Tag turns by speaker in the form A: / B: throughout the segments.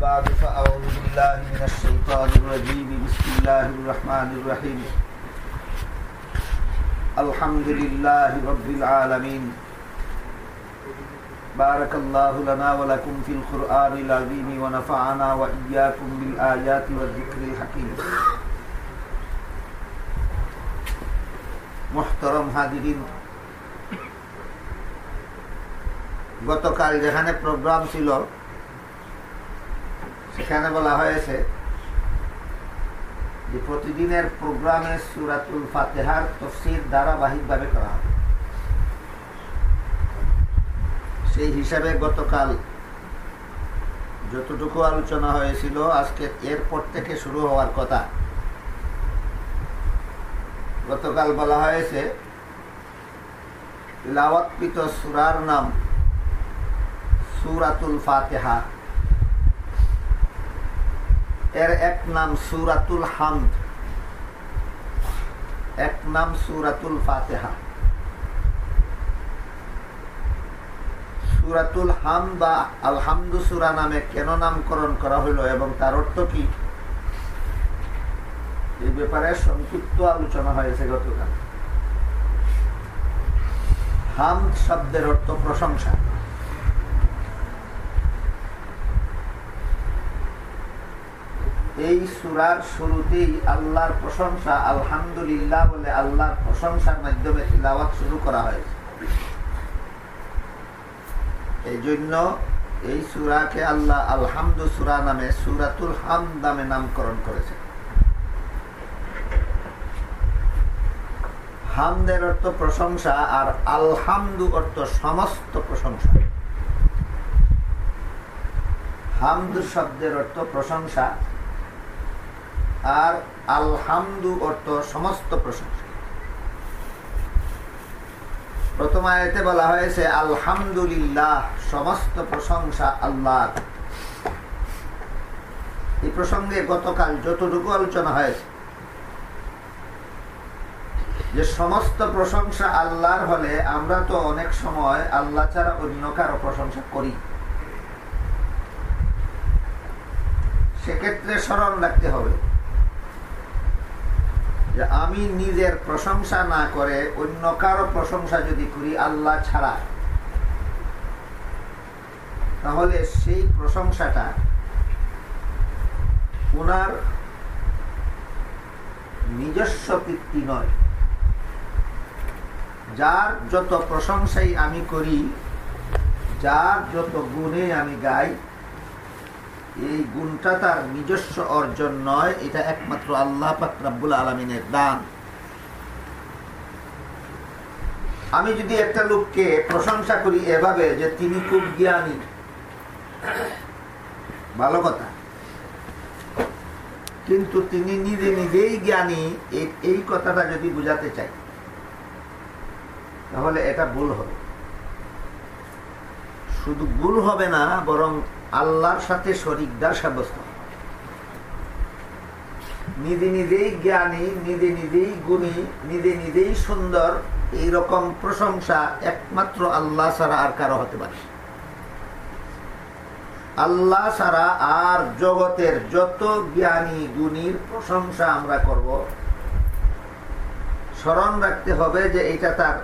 A: بعد فأعوذ بالله من الشيطان الرجيم بسم الله الرحمن الرحيم الحمد لله رب العالمين بارك الله لنا ولكم في القرآن العظيم ونفعنا وإياكم بالآيات والذكر الحكيم محترم হাজিরিন গতকাল যেখানে প্রোগ্রাম ছিল সেখানে বলা হয়েছে যে প্রতিদিনের প্রোগ্রামে সুরাতুল ফাতেহার তফসির ধারাবাহিকভাবে করা হবে। সেই হিসাবে গতকাল যতটুকু আলোচনা হয়েছিল, আজকে এরপর থেকে শুরু হওয়ার কথা। গতকাল বলা হয়েছে, লাওয়াতকৃত সুরার নাম সুরাতুল ফাতেহা। এর এক নাম সুরাতুল হামদ। এক নাম সুরাতুল ফাতেহা। সুরাতুল হাম বা আলহামদু সুরা নামে কেন নামকরণ করা হলো এবং তার অর্থ কি? এই ব্যাপারে সংক্ষিপ্ত আলোচনা হয়েছে গতকাল। হাম শব্দের অর্থ প্রশংসা। এই সুরার শুরুতেই আল্লাহর প্রশংসা, আলহামদুলিল্লাহ বলে আল্লাহর প্রশংসার মাধ্যমে তিলাওয়াত শুরু করা হয়েছে। এই জন্য এই সুরাকে আল্লাহ আলহামদু সুরা নামে সুরাতুল হাম নামে নামকরণ করেছে হামদের অর্থ প্রশংসা আর আলহামদু অর্থ সমস্ত প্রশংসা। হামদু শব্দের অর্থ প্রশংসা। আর আলহামদু অর্থ সমস্ত প্রশংসা। প্রথম আয়তে বলা হয়েছে, আলহামদুলিল্লাহ, সমস্ত প্রশংসা আল্লাহ এই প্রসঙ্গে গতকাল যতটুকু আলোচনা হয়েছে, যে সমস্ত প্রশংসা আল্লাহর হলে আমরা তো অনেক সময় আল্লাহ ছাড়া অন্য কারও প্রশংসা করি। সেক্ষেত্রে স্মরণ রাখতে হবে। যে আমি নিজের প্রশংসা না করে অন্য কারও প্রশংসা যদি করি, আল্লাহ ছাড়া। তাহলে সেই প্রশংসাটা ওনার নিজস্ব কীর্তি নয়। যার যত প্রশংসাই আমি করি, যার যত গুণে আমি গাই এই গুণটা তার নিজস্ব অর্জন নয়, এটা একমাত্র আল্লাহ পাক রাব্বুল আলমিনের দান। আমি যদি একটা লোককে প্রশংসা করি এভাবে যে তিনি খুব জ্ঞানী, ভালো কথা। কিন্তু তিনি নিজে নিজেই জ্ঞানী, এই কথাটা যদি বুঝাতে চাই, তাহলে এটা ভুল হবে। শুধু ভুল হবে না, বরং আল্লাহর সাথে শরিকদার সাব্যস্ত। নিজে নিজেই জ্ঞানী, নিজে নিজেই গুণী, নিজে নিজেই সুন্দর এই রকম প্রশংসা একমাত্র আল্লাহ ছাড়া আর কারও হতে পারে। আল্লাহ ছাড়া আর জগতের যত জ্ঞানী, গুণীর প্রশংসা আমরা করব, স্মরণ রাখতে হবে যে এটা তার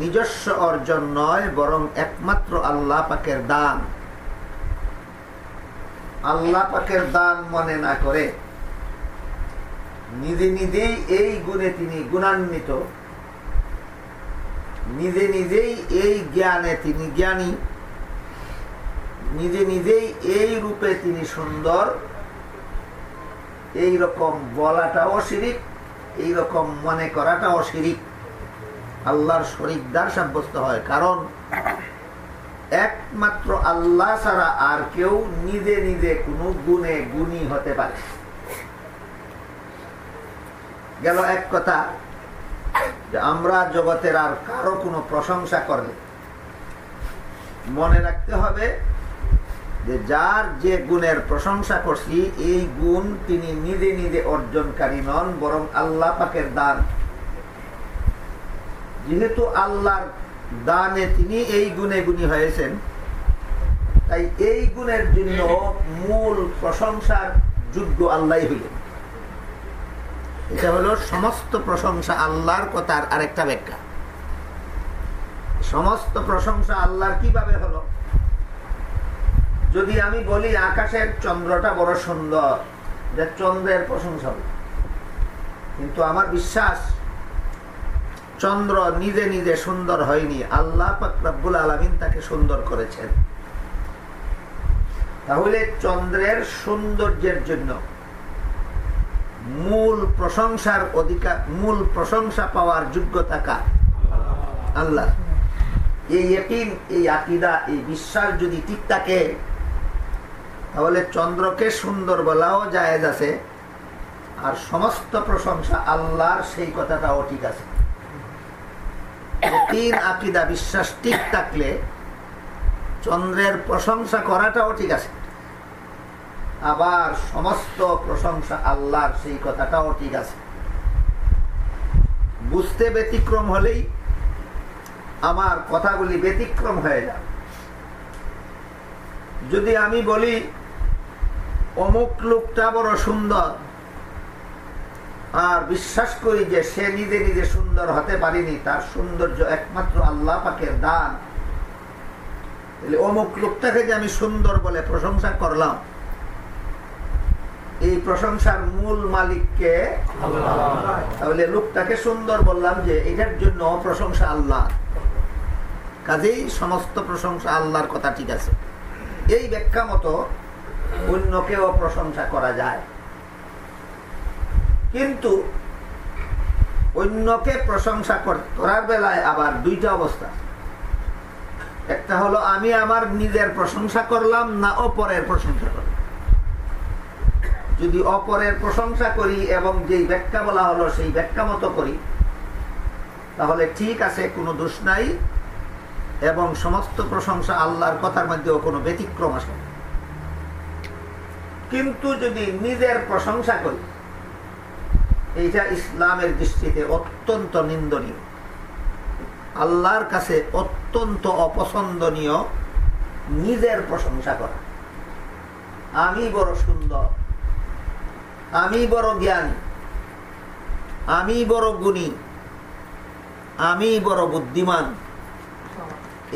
A: নিজস্ব অর্জন নয়, বরং একমাত্র আল্লাহ পাকের দান। আল্লাহ পাকের দান মনে না করে। নিজে নিজেই এই গুণে তিনি গুণান্বিত। নিজে নিজেই এই জ্ঞানে তিনি জ্ঞানী। নিজে নিজেই এই রূপে তিনি সুন্দর। এই রকম বলাটা অশিরিক এই রকম মনে করাটা অশিরিক। আল্লাহর শরিকদার সাব্যস্ত হয়। কারণ একমাত্র আল্লাহ ছাড়া আর কেউ নিজে নিজে কোনো গুণে গুণী হতে পারে। গেল এক কথা আমরা জগতের আর কারও কোনো প্রশংসা করলে মনে রাখতে হবে যে যার যে গুণের প্রশংসা করছি, এই গুণ তিনি নিজে নিজে অর্জনকারী নন, বরং আল্লাহ পাকের দান। যেহেতু আল্লাহর দানে তিনি এই গুণে গুণী হয়েছেন। তাই এই গুণের জন্য মূল প্রশংসার যোগ্য আল্লাহ হইলেন। এটা হলো সমস্ত প্রশংসা আল্লাহর কথার আরেকটা ব্যাখ্যা। সমস্ত প্রশংসা আল্লাহর কীভাবে হলো? যদি আমি বলি আকাশের চন্দ্রটা বড় সুন্দর যে চন্দ্রের প্রশংসা কিন্তু আমার বিশ্বাস চন্দ্র নিজে নিজে সুন্দর হয়নি। আল্লাহ পাকরাবুল আলমিন তাকে সুন্দর করেছেন। তাহলে চন্দ্রের সৌন্দর্যের জন্য মূল প্রশংসার অধিকার, মূল প্রশংসা পাওয়ার যোগ্যতা কার? আল্লাহ। এই এই আকিদা, এই বিশ্বাস যদি ঠিক থাকে, তাহলে চন্দ্রকে সুন্দর বলাও জায়েজ আছে। আর সমস্ত প্রশংসা আল্লাহর, সেই কথাটাও ঠিক আছে। তিন আকিদা বিশ্বাস ঠিক থাকলে চন্দ্রের প্রশংসা করাটাও ঠিক আছে। আবার সমস্ত প্রশংসা আল্লাহর সেই কথাটাও ঠিক আছে। বুঝতে ব্যতিক্রম হলেই আমার কথাগুলি ব্যতিক্রম হয়ে যাবে যদি আমি বলি, অমুক লোকটা বড় সুন্দর আর বিশ্বাস করি যে সে নিজে নিজে সুন্দর হতে পারিনি, তার সৌন্দর্য একমাত্র আল্লাহ পাকের দান। অমুক লোকটাকে যে আমি সুন্দর বলে প্রশংসা করলাম, এই প্রশংসার মূল মালিককে তাহলে লোকটাকে সুন্দর বললাম যে এটার জন্য প্রশংসা আল্লাহ। কাজেই সমস্ত প্রশংসা আল্লাহর কথা ঠিক আছে। এই ব্যাখ্যা মতো অন্যকেও প্রশংসা করা যায়। কিন্তু অন্যকে প্রশংসা করার বেলায় আবার দুইটা অবস্থা। একটা হলো, আমি আমার নিজের প্রশংসা করলাম না অপরের প্রশংসা করলাম। যদি অপরের প্রশংসা করি এবং যেই ব্যাখ্যা বলা হলো সেই ব্যাখ্যা মতো করি, তাহলে ঠিক আছে, কোনো দোষ নাই এবং সমস্ত প্রশংসা আল্লাহর কথার মধ্যেও কোনো ব্যতিক্রম আসে কিন্তু যদি নিজের প্রশংসা করি এইটা ইসলামের দৃষ্টিতে অত্যন্ত নিন্দনীয়। আল্লাহর কাছে অত্যন্ত অপছন্দনীয় নিজের প্রশংসা করা। আমি বড় সুন্দর, আমি বড় জ্ঞানী, আমি বড় গুণী, আমি বড় বুদ্ধিমান।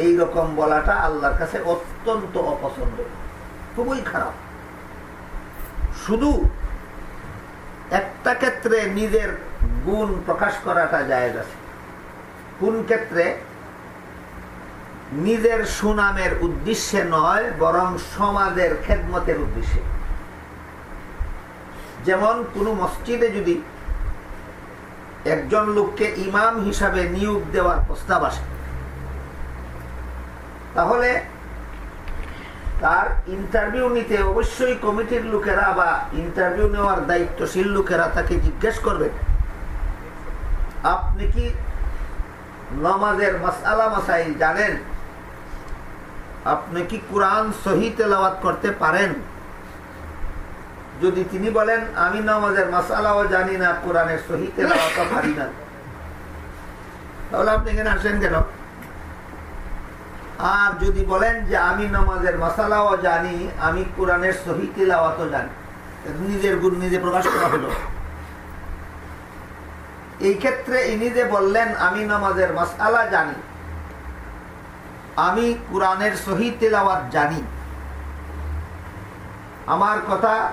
A: এই রকম বলাটা আল্লাহর কাছে অত্যন্ত অপছন্দ খুবই খারাপ। শুধু একটা ক্ষেত্রে নিজের গুণ প্রকাশ করাটা যায় আছে। কোন ক্ষেত্রে? নিজের সুনামের উদ্দেশ্যে নয়, বরং সমাজের খেদমতের উদ্দেশ্যে। যেমন কোন মসজিদে যদি একজন লোককে ইমাম হিসাবে নিয়োগ দেওয়ার প্রস্তাব আসে, তাহলে তার ইন্টারভিউ নিতে অবশ্যই কমিটির লোকেরা বা ইন্টারভিউ নেওয়ার দায়িত্বশীল লোকেরা তাকে জিজ্ঞেস করবে। আপনি কি নমাজের মাসালা মাসাইল জানেন? আপনি কি কোরআন সহি তেলাওয়াত করতে পারেন? যদি তিনি বলেন, আমি নমাজের মাসালাও জানি না, কোরআনের সহি তেলাওয়াতও পারি না। তাহলে আপনি এখানে আসেন কেন? আর যদি বলেন যে আমি নামাজের মাসালাও জানি, আমি কোরআনের সহি জানি নিজের গুণ নিজে প্রকাশ করা হলো। এই ক্ষেত্রে ইনি যে বললেন, আমি নামাজের মাসালা জানি, আমি কোরআনের সহি তেলাওয়াত জানি। আমার কথা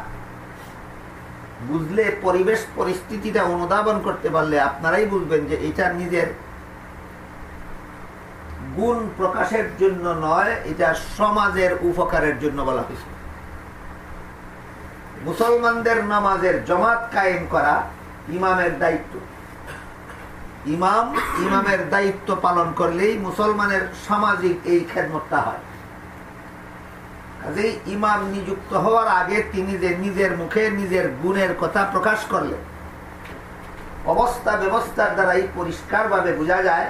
A: বুঝলে পরিবেশ পরিস্থিতিটা অনুধাবন করতে পারলে আপনারাই বুঝবেন যে এটা নিজের গুণ প্রকাশের জন্য নয়, এটা সমাজের উপকারের জন্য বলা হয়েছে। মুসলমানদের নামাজের জমাত কায়েম করা ইমামের দায়িত্ব। ইমাম ইমামের দায়িত্ব পালন করলেই মুসলমানের সামাজিক এই খেদমতটা হয়। কাজেই ইমাম নিযুক্ত হওয়ার আগে তিনি যে নিজের মুখে নিজের গুণের কথা প্রকাশ করলেন অবস্থা ব্যবস্থার দ্বারাই পরিষ্কারভাবে বোঝা যায়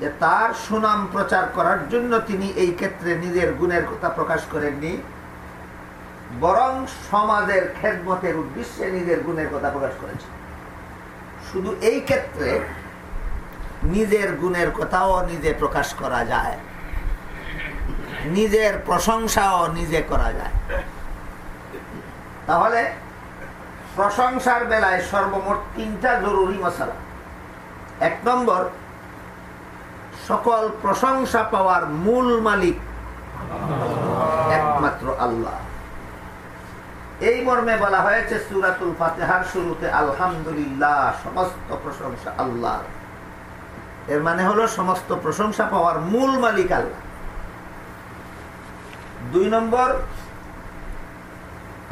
A: যে তার সুনাম প্রচার করার জন্য তিনি এই ক্ষেত্রে নিজের গুণের কথা প্রকাশ করেননি, বরং সমাজের খেদমতের উদ্দেশ্যে নিজের গুণের কথা প্রকাশ করেছেন। শুধু এই ক্ষেত্রে নিজের গুণের কথাও নিজে প্রকাশ করা যায়, নিজের প্রশংসাও নিজে করা যায়। তাহলে প্রশংসার বেলায় সর্বমোট তিনটা জরুরি মশালা। এক নম্বর সকল প্রশংসা পাওয়ার মূল মালিক একমাত্র আল্লাহ। এই মর্মে বলা হয়েছে, সুরাতুল ফাতেহার শুরুতে আলহামদুলিল্লাহ, সমস্ত প্রশংসা আল্লাহ এর মানে হলো সমস্ত প্রশংসা পাওয়ার মূল মালিক আল্লাহ। দুই নম্বর,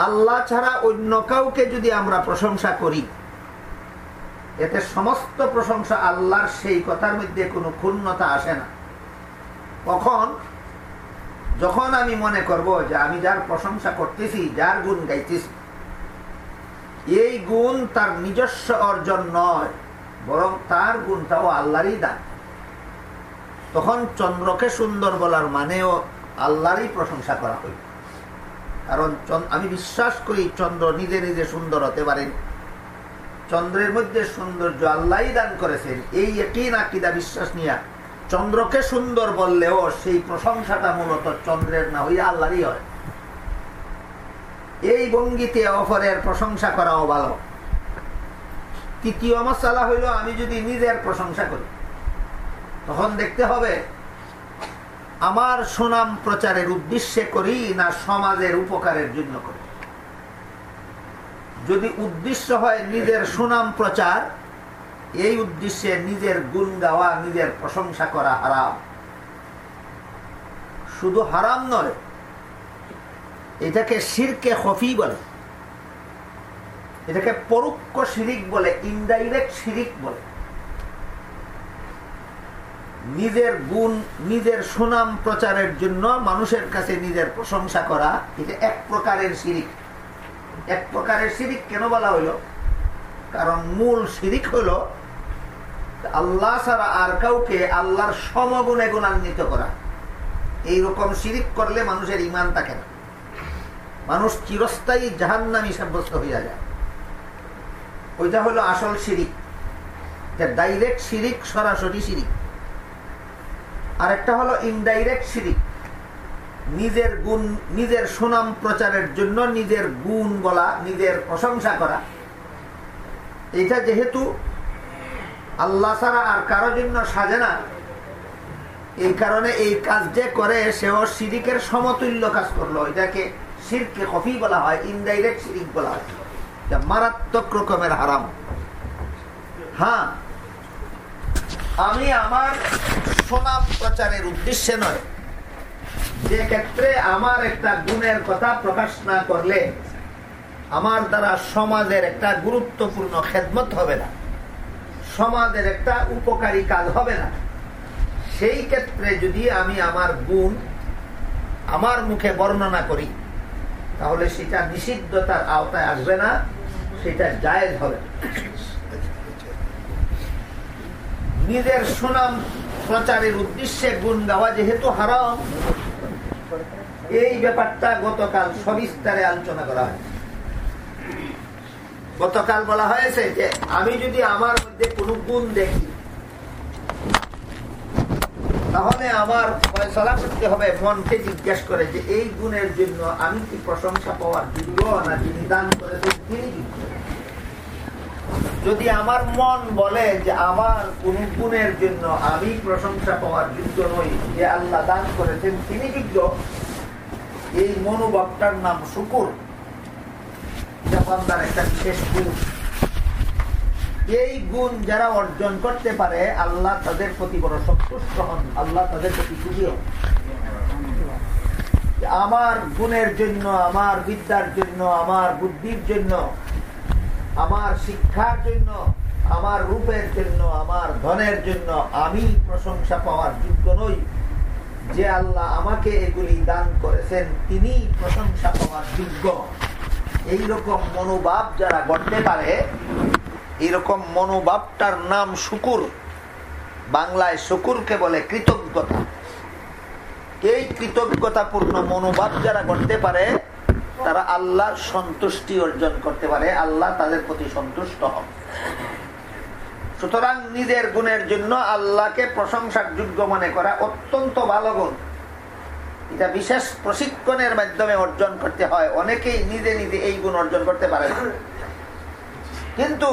A: আল্লাহ ছাড়া অন্য কাউকে যদি আমরা প্রশংসা করি এতে সমস্ত প্রশংসা আল্লাহর সেই কথার মধ্যে কোনো ক্ষুণ্ণতা আসে না। কখন? যখন আমি মনে করব যে আমি যার প্রশংসা করতেছি, যার গুণ গাইতেছি, এই গুণ তার নিজস্ব অর্জন নয়, বরং তার গুণটাও আল্লাহরই দান। তখন চন্দ্রকে সুন্দর বলার মানেও আল্লাহরই প্রশংসা করা হইল। কারণ আমি বিশ্বাস করি চন্দ্র নিজে নিজে সুন্দর হতে পারেন। চন্দ্রের মধ্যে সৌন্দর্য আল্লাহ দান করেছেন। এই একই নাকিদা বিশ্বাস নিয়ে চন্দ্রকে সুন্দর বললেও সেই প্রশংসাটা মূলত চন্দ্রের না হইয়া আল্লাহরই হয়। এই ভঙ্গিতে অফরের প্রশংসা করাও ভালো। তৃতীয় মশালা হইল, আমি যদি নিজের প্রশংসা করি, তখন দেখতে হবে, আমার সুনাম প্রচারের উদ্দেশ্যে করি না সমাজের উপকারের জন্য করি? যদি উদ্দেশ্য হয় নিজের সুনাম প্রচার, এই উদ্দেশ্যে নিজের গুণ গাওয়া, নিজের প্রশংসা করা হারাম। শুধু হারাম নয়, এটাকে শিরকে হফি বলে। এটাকে পরোক্ষ শিরিক বলে ইনডাইরেক্ট শিরিক বলে। নিজের গুণ, নিজের সুনাম প্রচারের জন্য মানুষের কাছে নিজের প্রশংসা করা, এটা এক প্রকারের শিরিক। এক প্রকারের শিরিক কেন বলা হইল? কারণ মূল শিরিক হইল, আল্লাহ ছাড়া আর কাউকে আল্লাহর সমগুণে গুণান্বিত করা। এইরকম শিরিক করলে মানুষের ইমান থাকে না। মানুষ চিরস্থায়ী জাহান্নামী সাব্যস্ত হইয়া যায়। ওইটা হলো আসল শিরিক ডাইরেক্ট শিরিক সরাসরি শিরিক আরেকটা হলো ইনডাইরেক্ট শিরিক নিজের গুণ, নিজের সুনাম প্রচারের জন্য নিজের গুণ বলা নিজের প্রশংসা করা। এটা যেহেতু আল্লাহ ছাড়া আর কারও জন্য সাজে না, এই কারণে এই কাজ যে করে, সেও সিরিকের সমতুল্য কাজ করল। এটাকে সিরকে কফি বলা হয় ইনডাইরেক্ট সিরিক বলা হয়। মারাত্মক রকমের হারাম। হ্যাঁ আমি আমার সুনাম প্রচারের উদ্দেশ্যে নয় যে ক্ষেত্রে আমার একটা গুণের কথা প্রকাশ না করলে আমার দ্বারা সমাজের একটা গুরুত্বপূর্ণ খেদমত হবে না। সমাজের একটা উপকারী কাজ হবে না। সেই ক্ষেত্রে যদি আমি আমার গুণ আমার মুখে বর্ণনা করি, তাহলে সেটা নিষিদ্ধতার আওতায় আসবে না, সেটা জায়েজ হবে নিজের সুনাম প্রচারের উদ্দেশ্যে গুণ গাওয়া যেহেতু হারাম এই ব্যাপারটা গতকাল সবিস্তারে আলোচনা করা হয়। গতকাল বলা হয়েছে যে, আমি যদি আমার মধ্যে কোনো গুণ দেখি, তাহলে আমার ফয়সলা করতে হবে, মনকে জিজ্ঞেস করে যে, এই গুণের জন্য আমি কি প্রশংসা পাওয়ার যোগ্য না যিনি দান করেছেন তিনি যদি আমার মন বলে যে, আমার কোন গুণের জন্য আমি প্রশংসা পাওয়ার যোগ্য নই, যে আল্লাহ দান করেছেন, তিনি যোগ্য এই মনোভাবটার নাম শুকুর। জাপানদার একটা বিশেষ গুণ। এই গুণ যারা অর্জন করতে পারে, আল্লাহ তাদের প্রতি বড় সন্তুষ্ট হন, আল্লাহ তাদের প্রতি খুশি হন। আমার গুণের জন্য, আমার বিদ্যার জন্য, আমার বুদ্ধির জন্য, আমার শিক্ষার জন্য, আমার রূপের জন্য, আমার ধনের জন্য আমি প্রশংসা পাওয়ার যোগ্য নই। যে আল্লাহ আমাকে এগুলি দান করেছেন তিনি প্রশংসা পাওয়ার যোগ্য। এইরকম মনোভাব যারা গড়তে পারে, এইরকম মনোভাবটার নাম শুকুর। বাংলায় শুকুরকে বলে কৃতজ্ঞতা। এই কৃতজ্ঞতাপূর্ণ মনোভাব যারা করতে পারে, তারা আল্লাহর সন্তুষ্টি অর্জন করতে পারে। আল্লাহ তাদের প্রতি সন্তুষ্ট হন। সুতরাং নিজের গুণের জন্য আল্লাহকে প্রশংসার যোগ্য মনে করা অত্যন্ত ভালো গুণ। এটা বিশেষ প্রশিক্ষণের মাধ্যমে অর্জন করতে হয়। অনেকেই নিজে নিজে এই গুণ অর্জন করতে পারে কিন্তু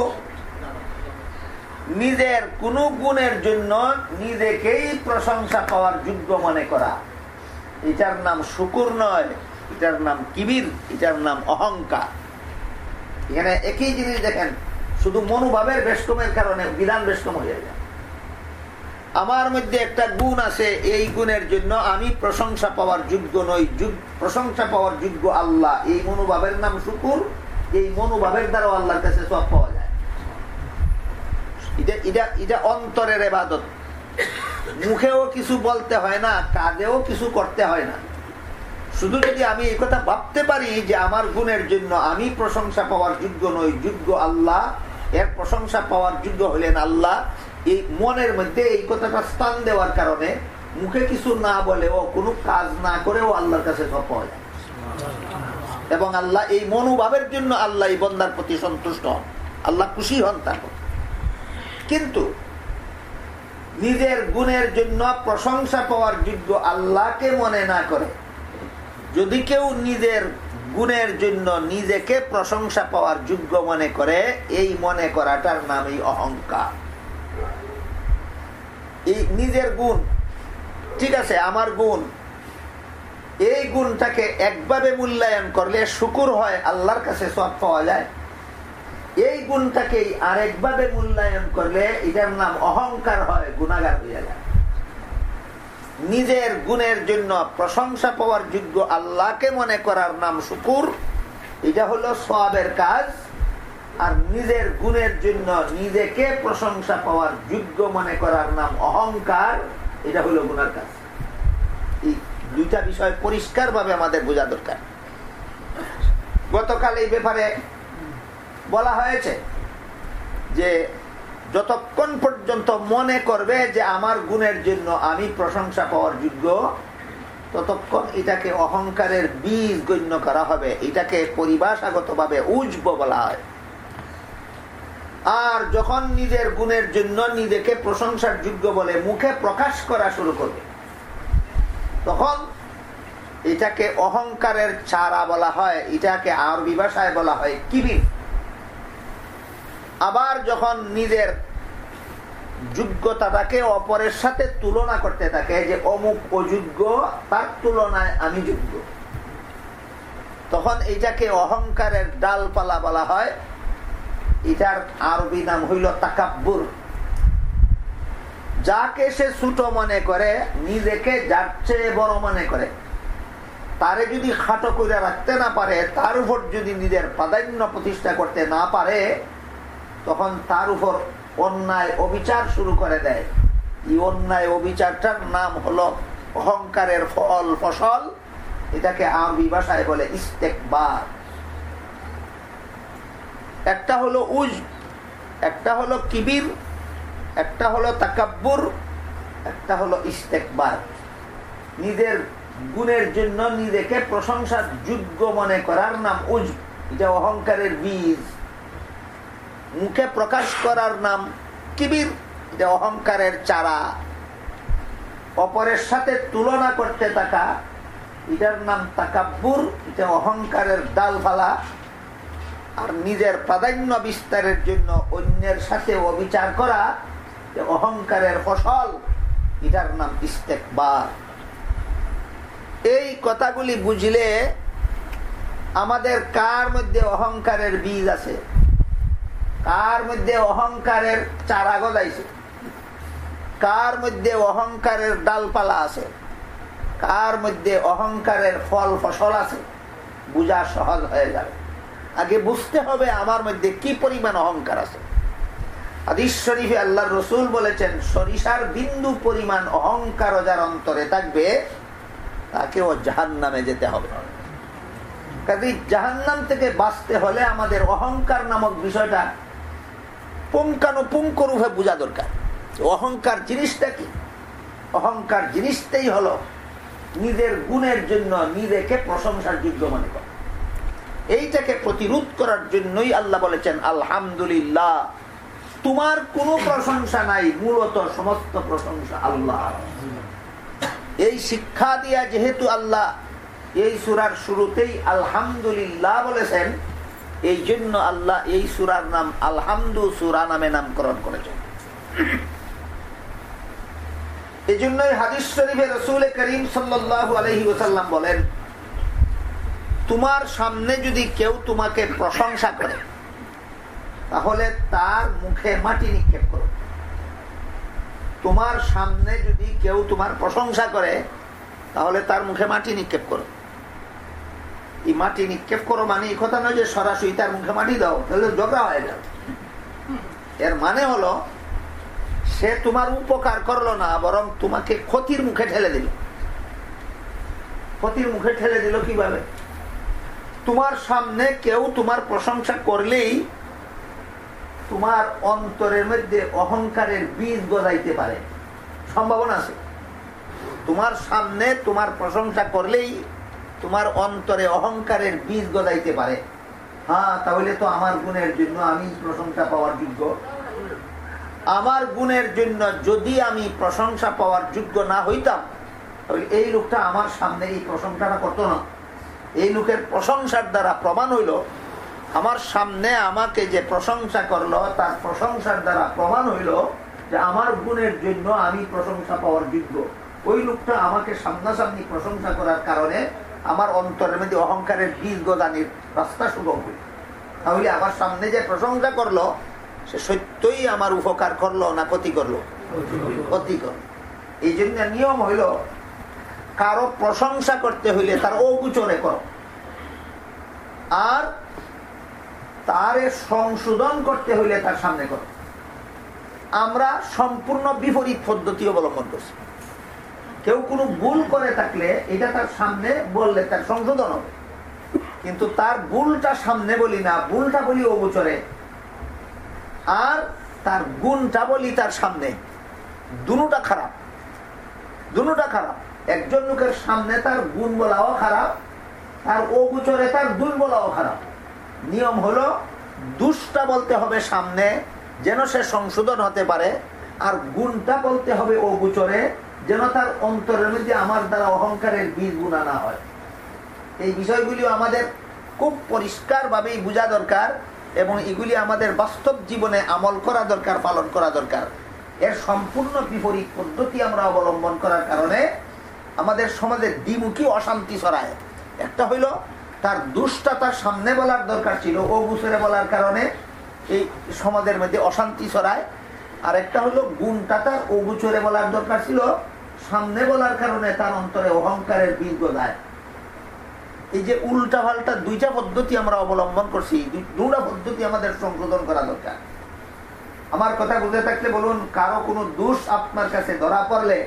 A: নিজের কোন গুণের জন্য নিজেকেই প্রশংসা পাওয়ার যোগ্য মনে করা। এটার নাম শুকুর নয়, এটার নাম কিবির, এটার নাম অহংকার। এখানে একই জিনিস দেখেন। শুধু মনোভাবের বেষ্টমের কারণে বিধান বেষ্টম হয়ে যায়। আমার মধ্যে একটা গুণ আছে, এই গুণের জন্য আমি প্রশংসা পাওয়ার যোগ্য নই। প্রশংসা পাওয়ার যোগ্য আল্লাহ। এই মনোভাবের নাম শুকুর, এই মনোভাবের দ্বারা আল্লাহর কাছে সব পাওয়া যায়। অন্তরের এবাদত। মুখেও কিছু বলতে হয় না, কাজেও কিছু করতে হয় না। শুধু যদি আমি এই কথা ভাবতে পারি যে আমার গুণের জন্য আমি প্রশংসা পাওয়ার যোগ্য নই, যোগ্য আল্লাহ এর প্রশংসা পাওয়ার যোগ্য হলেন আল্লাহ। এই মনের মধ্যে এই কথাটা স্থান দেওয়ার কারণে মুখে কিছু না বলেও, কোনো কাজ না করেও আল্লাহর কাছে সব পাওয়া যায় এবং আল্লাহ এই মনোভাবের জন্য আল্লাহ এই বন্দার প্রতি সন্তুষ্ট হন। আল্লাহ খুশি হন তার কিন্তু নিজের গুণের জন্য প্রশংসা পাওয়ার যোগ্য আল্লাহকে মনে না করে। যদি কেউ নিজের গুণের জন্য নিজেকে প্রশংসা পাওয়ার যোগ্য মনে করে, এই মনে করাটার নামই অহংকার। এই নিজের গুণ, ঠিক আছে, আমার গুণ, এই গুণটাকে একভাবে মূল্যায়ন করলে শুকুর হয়, আল্লাহর কাছে সব পাওয়া যায়। এই গুণটাকেই আরেকভাবে মূল্যায়ন করলে এটার নাম অহংকার হয়, গুণাগার হয়ে যায়। নিজের গুণের জন্য প্রশংসা পাওয়ার যোগ্য আল্লাহকে মনে করার নাম শুকুর। এটা হলো সবের কাজ। আর নিজের গুণের জন্য নিজেকে প্রশংসা পাওয়ার যোগ্য মনে করার নাম অহংকার, এটা হলো গুণার কাজ। এই দুইটা বিষয় পরিষ্কার ভাবে আমাদের বোঝা দরকার। গতকাল এই ব্যাপারে বলা হয়েছে যে যতক্ষণ পর্যন্ত মনে করবে যে আমার গুণের জন্য আমি প্রশংসা পাওয়ার যোগ্য, ততক্ষণ এটাকে অহংকারের বীজ গণ্য করা হবে। এটাকে পরিভাষাগত ভাবে উজব বলা হয়। আর যখন নিজের গুণের জন্য নিজেকে প্রশংসার যোগ্য বলে মুখে প্রকাশ করা শুরু করবে, তখন এটাকে অহংকারের চারা বলা হয়, এটাকে আরবি ভাষায় বলা হয় কিবির আবার যখন নিজের যোগ্যতাটাকে অপরের সাথে তুলনা করতে থাকে যে অমুক অযোগ্য, তার তুলনায় আমি যোগ্য। তখন এটাকে অহংকারের ডালপালা বলা হয়। এটার আরবি নাম হইল তাকাব্বুর। যাকে সে ছোট মনে করে, নিজেকে যার চেয়ে বড় মনে করে, তারে যদি খাটো করে রাখতে না পারে, তার উপর যদি নিজের প্রাধান্য প্রতিষ্ঠা করতে না পারে তখন তার উপর অন্যায় অবিচার শুরু করে দেয়। এই অন্যায় অবিচারটার নাম হলো অহংকারের ফল ফসল, এটাকে আরবি ভাষায় বলে ইস্তেকবার। একটা হলো উজ, একটা হলো কিবির, একটা হলো তাকাব্বুর, একটা হলো ইস্তেকবার। নিজের গুণের জন্য নিজেকে প্রশংসার যোগ্য মনে করার নাম উজ। এটা অহংকারের বীজ। মুখে প্রকাশ করার নাম কিবির, যে অহংকারের চারা। অপরের সাথে তুলনা করতে থাকা, এটার নাম তাকাব্বুর এটা অহংকারের ডালফালা আর নিজের প্রাধান্য বিস্তারের জন্য অন্যের সাথে অবিচার করা, যে অহংকারের ফসল, এটার নাম ইস্তেকবার। এই কথাগুলি বুঝলে আমাদের কার মধ্যে অহংকারের বীজ আছে? কার মধ্যে অহংকারের চারা গজাইছে কার মধ্যে অহংকারের ডালপালা আছে? কার মধ্যে অহংকারের ফল ফসল আছে? বুঝা সহজ হয়ে যাবে। আগে বুঝতে হবে আমার মধ্যে কি পরিমাণ অহংকার আছে। আদিস শরীফে আল্লাহ রসুল বলেছেন, সরিষার বিন্দু পরিমাণ অহংকার যার অন্তরে থাকবে, তাকেও জাহান নামে যেতে হবে। কাজে জাহান্নাম থেকে বাঁচতে হলে আমাদের অহংকার নামক বিষয়টা পুঙ্খানুপুঙ্খ রূপে বোঝা দরকার। অহংকার জিনিসটা কি? অহংকার জিনিসটাই হলো নিজের গুণের জন্য নিজেকে প্রশংসার যোগ্য মনে করা। এইটাকে প্রতিরোধ করার জন্যই আল্লাহ বলেছেন, আলহামদুলিল্লাহ, তোমার কোনো প্রশংসা নাই, মূলত সমস্ত প্রশংসা আল্লাহ। এই শিক্ষা দিয়া যেহেতু আল্লাহ এই সুরার শুরুতেই আলহামদুলিল্লাহ বলেছেন এই জন্য আল্লাহ এই সুরার নাম আলহামদু সুরা নামে নামকরণ করেছেন। এই জন্যই হাদিস রসুল করিম বলেন, তোমার সামনে যদি কেউ তোমাকে প্রশংসা করে, তাহলে তার মুখে মাটি নিক্ষেপ করো। তোমার সামনে যদি কেউ তোমার প্রশংসা করে, তাহলে তার মুখে মাটি নিক্ষেপ করো। এই মাটি নিক্ষেপ করো মানে এই কথা নয় যে সরাসরি তার মুখে মাটি দাও, তাহলে ঝগড়া হয়ে গেল এর মানে হলো, সে তোমার উপকার করল না, বরং তোমাকে ক্ষতির মুখে ঠেলে দিল। ক্ষতির মুখে ঠেলে দিল কীভাবে? তোমার সামনে কেউ তোমার প্রশংসা করলেই তোমার অন্তরের মধ্যে অহংকারের বীজ গজাইতে পারে। সম্ভাবনা আছে। তোমার সামনে তোমার প্রশংসা করলেই তোমার অন্তরে অহংকারের বীজ গজাইতে পারে। হ্যাঁ তাহলে তো আমার গুণের জন্য আমি প্রশংসা পাওয়ার যোগ্য। আমার গুণের জন্য যদি আমি প্রশংসা পাওয়ার যোগ্য না হইতাম, তাহলে এই লোকটা আমার সামনে এই প্রশংসাটা করতো না। এই লোকের প্রশংসার দ্বারা প্রমাণ হইল, আমার সামনে আমাকে যে প্রশংসা করল, তার প্রশংসার দ্বারা প্রমাণ হইল যে আমার গুণের জন্য আমি প্রশংসা পাওয়ার যোগ্য। ওই লোকটা আমাকে সামনাসামনি প্রশংসা করার কারণে আমার অন্তরের মধ্যে অহংকারের বীজ গদানির রাস্তা সুগম হইল তাহলে আমার সামনে যে প্রশংসা করল, সে সত্যই আমার উপকার করল না ক্ষতি করল? ক্ষতি করল। এই জন্য নিয়ম হইল, কারও প্রশংসা করতে হইলে তার অগুচরে করো। আর তার সংশোধন করতে হইলে তার সামনে করো। আমরা সম্পূর্ণ বিপরীত পদ্ধতি অবলম্বন করছি। কেউ কোনো ভুল করে থাকলে এটা তার সামনে বললে তার সংশোধন হবে। কিন্তু তার ভুলটা সামনে বলি না, ভুলটা বলি অগোচরে। আর তার গুণটা বলি তার সামনে। দুটা খারাপ। দুটা খারাপ। একজন লোকের সামনে তার গুণ বলাও খারাপ আর অগোচরে তার দুল বলাও খারাপ। নিয়ম হলো, দুষ্টা বলতে হবে সামনে, যেন সে সংশোধন হতে পারে, আর গুণটা বলতে হবে অগোচরে যেন তার অন্তরের মধ্যে আমার দ্বারা অহংকারের বীজ গুণা না হয়। এই বিষয়গুলিও আমাদের খুব পরিষ্কারভাবেই বোঝা দরকার এবং এগুলি আমাদের বাস্তব জীবনে আমল করা দরকার, পালন করা দরকার। এর সম্পূর্ণ বিপরীত পদ্ধতি আমরা অবলম্বন করার কারণে আমাদের সমাজের দ্বিমুখী অশান্তি ছড়ায়। একটা হইল, তার দুষ্টা তার সামনে বলার দরকার ছিল, ও বুসরে বলার কারণে এই সমাজের মধ্যে অশান্তি ছড়ায়। আর একটা হলো গুণটা তার ও বুচরে বলার দরকার ছিল সামনে বলার কারণে তার অন্তরে অহংকারের বীজ গজায় এই যে উল্টা পাল্টা দুইটা পদ্ধতি আমরা অবলম্বন করছি দুটা পদ্ধতি আমাদের সংশোধন করা দরকার। আমার কথা বুঝে থাকলে বলুন, কারও কোনো দোষ আপনার কাছে ধরা পড়লে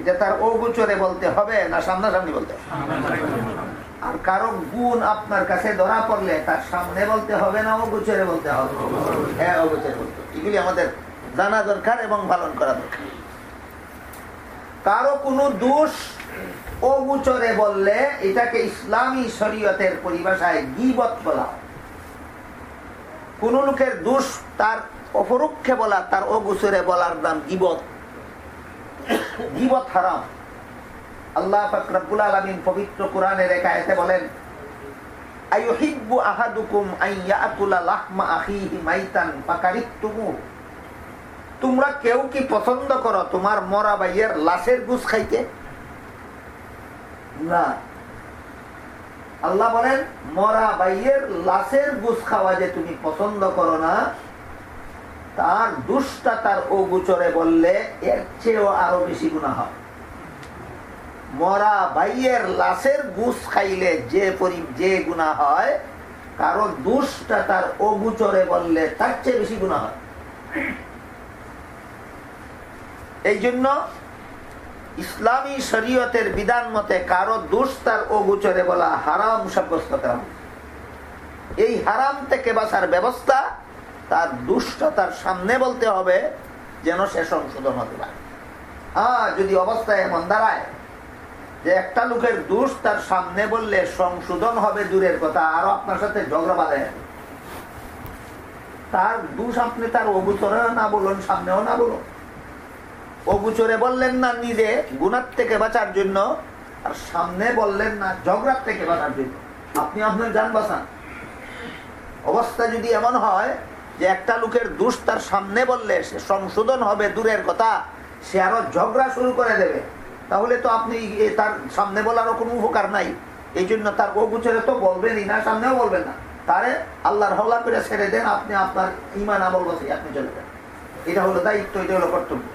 A: এটা তার অগোচরে বলতে হবে না সামনাসামনি বলতে আর কারও গুণ আপনার কাছে ধরা পড়লে তার সামনে বলতে হবে না, অগোচরে বলতে হবে? হ্যাঁ অগোচরে বলতে এগুলি আমাদের জানা দরকার এবং পালন করা দরকার। কারও কোনো দোষ অগুচরে বললে এটাকে ইসলামী শরীয়তের পরিভাষায় গিবত বলা কোন লোকের দোষ তার অপরোক্ষে বলা, তার অগুচরে বলার নাম গিবত। গিবত হারাম। আল্লাহ ফাকরাবুল আলমিন পবিত্র কোরআনের একায়তে বলেন আইহিব্বু আহাদুকুম আইয়াকুলা লাহমা আখিহি মাইতান ফাকারিতুমু তোমরা কেউ কি পছন্দ করো তোমার মরা ভাইয়ের লাশের গুছ খাইতে? না। আল্লাহ বলেন, মরা ভাইয়ের লাশের গুছ খাওয়া যে তুমি পছন্দ করো না, তার দুষ্টা তার ও গুচরে বললে এর চেয়েও আরও বেশি গুণা হয়। মরা ভাইয়ের লাশের গুছ খাইলে যে পরি, যে গুণা হয় কারও দুষ্টা তার অগুচরে বললে তার চেয়ে বেশি গুণা হয়। এই জন্য ইসলামী শরীয়তের বিধান মতে কারও দোষ তার অগুচরে বলা হারাম সাব্যস্ত করা এই হারাম থেকে বাঁচার ব্যবস্থা তার দুষ্টা তার সামনে বলতে হবে যেন সে সংশোধন হতে পারে। হ্যাঁ যদি অবস্থায় এমন দাঁড়ায় যে একটা লোকের দোষ তার সামনে বললে সংশোধন হবে দূরের কথা, আরও আপনার সাথে ঝগড়া বাঁধে তার দোষ আপনি তার অগুচরে না বলুন, সামনেও না বলুন। অগুচরে বললেন না নিজে গুণার থেকে বাঁচার জন্য, আর সামনে বললেন না ঝগড়ার থেকে বাঁচার জন্য। আপনি আপনার যান বাঁচান। অবস্থা যদি এমন হয় যে একটা লোকের দোষ তার সামনে বললে সে সংশোধন হবে দূরের কথা, সে আরও ঝগড়া শুরু করে দেবে। তাহলে তো আপনি তার সামনে বলারও কোনো উপকার নাই। এই জন্য তার অগুচরে তো বলবেনই না, সামনেও বলবেন না। তারে আল্লাহর হল্লা করে ছেড়ে দেন, আপনি আপনার ইমান আমল বসে আপনি চলে যান। এটা হলো দায়িত্ব, এটা হলো কর্তব্য।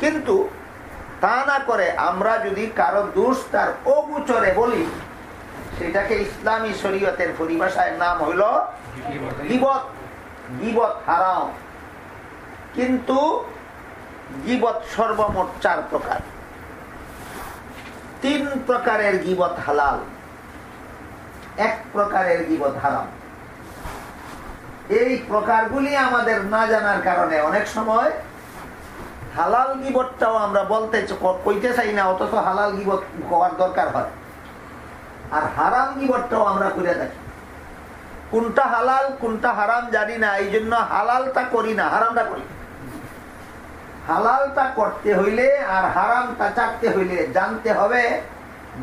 A: কিন্তু তা না করে আমরা যদি কারও দোষ তার অগুচরে বলি, সেটাকে ইসলামী শরীয়তের পরিভাষায় নাম হইল গিবত। গিবত হারাম। কিন্তু গিবত সর্বমোট চার প্রকার। তিন প্রকারের গিবত হালাল। এক প্রকারের গিবত হারাম। এই প্রকারগুলি আমাদের না জানার কারণে অনেক সময় হালাল গিবতটাও আমরা বলতে কইতে চাই না, অথচ হালাল গিবত হওয়ার দরকার হয়। আর হারাম গিবতটাও আমরা করে থাকি। কোনটা হালাল, কোনটা হারাম জানি না এই জন্য হালালটা করি না, হারামটা করি। হালালটা করতে হইলে আর হারামটা চাকতে হইলে জানতে হবে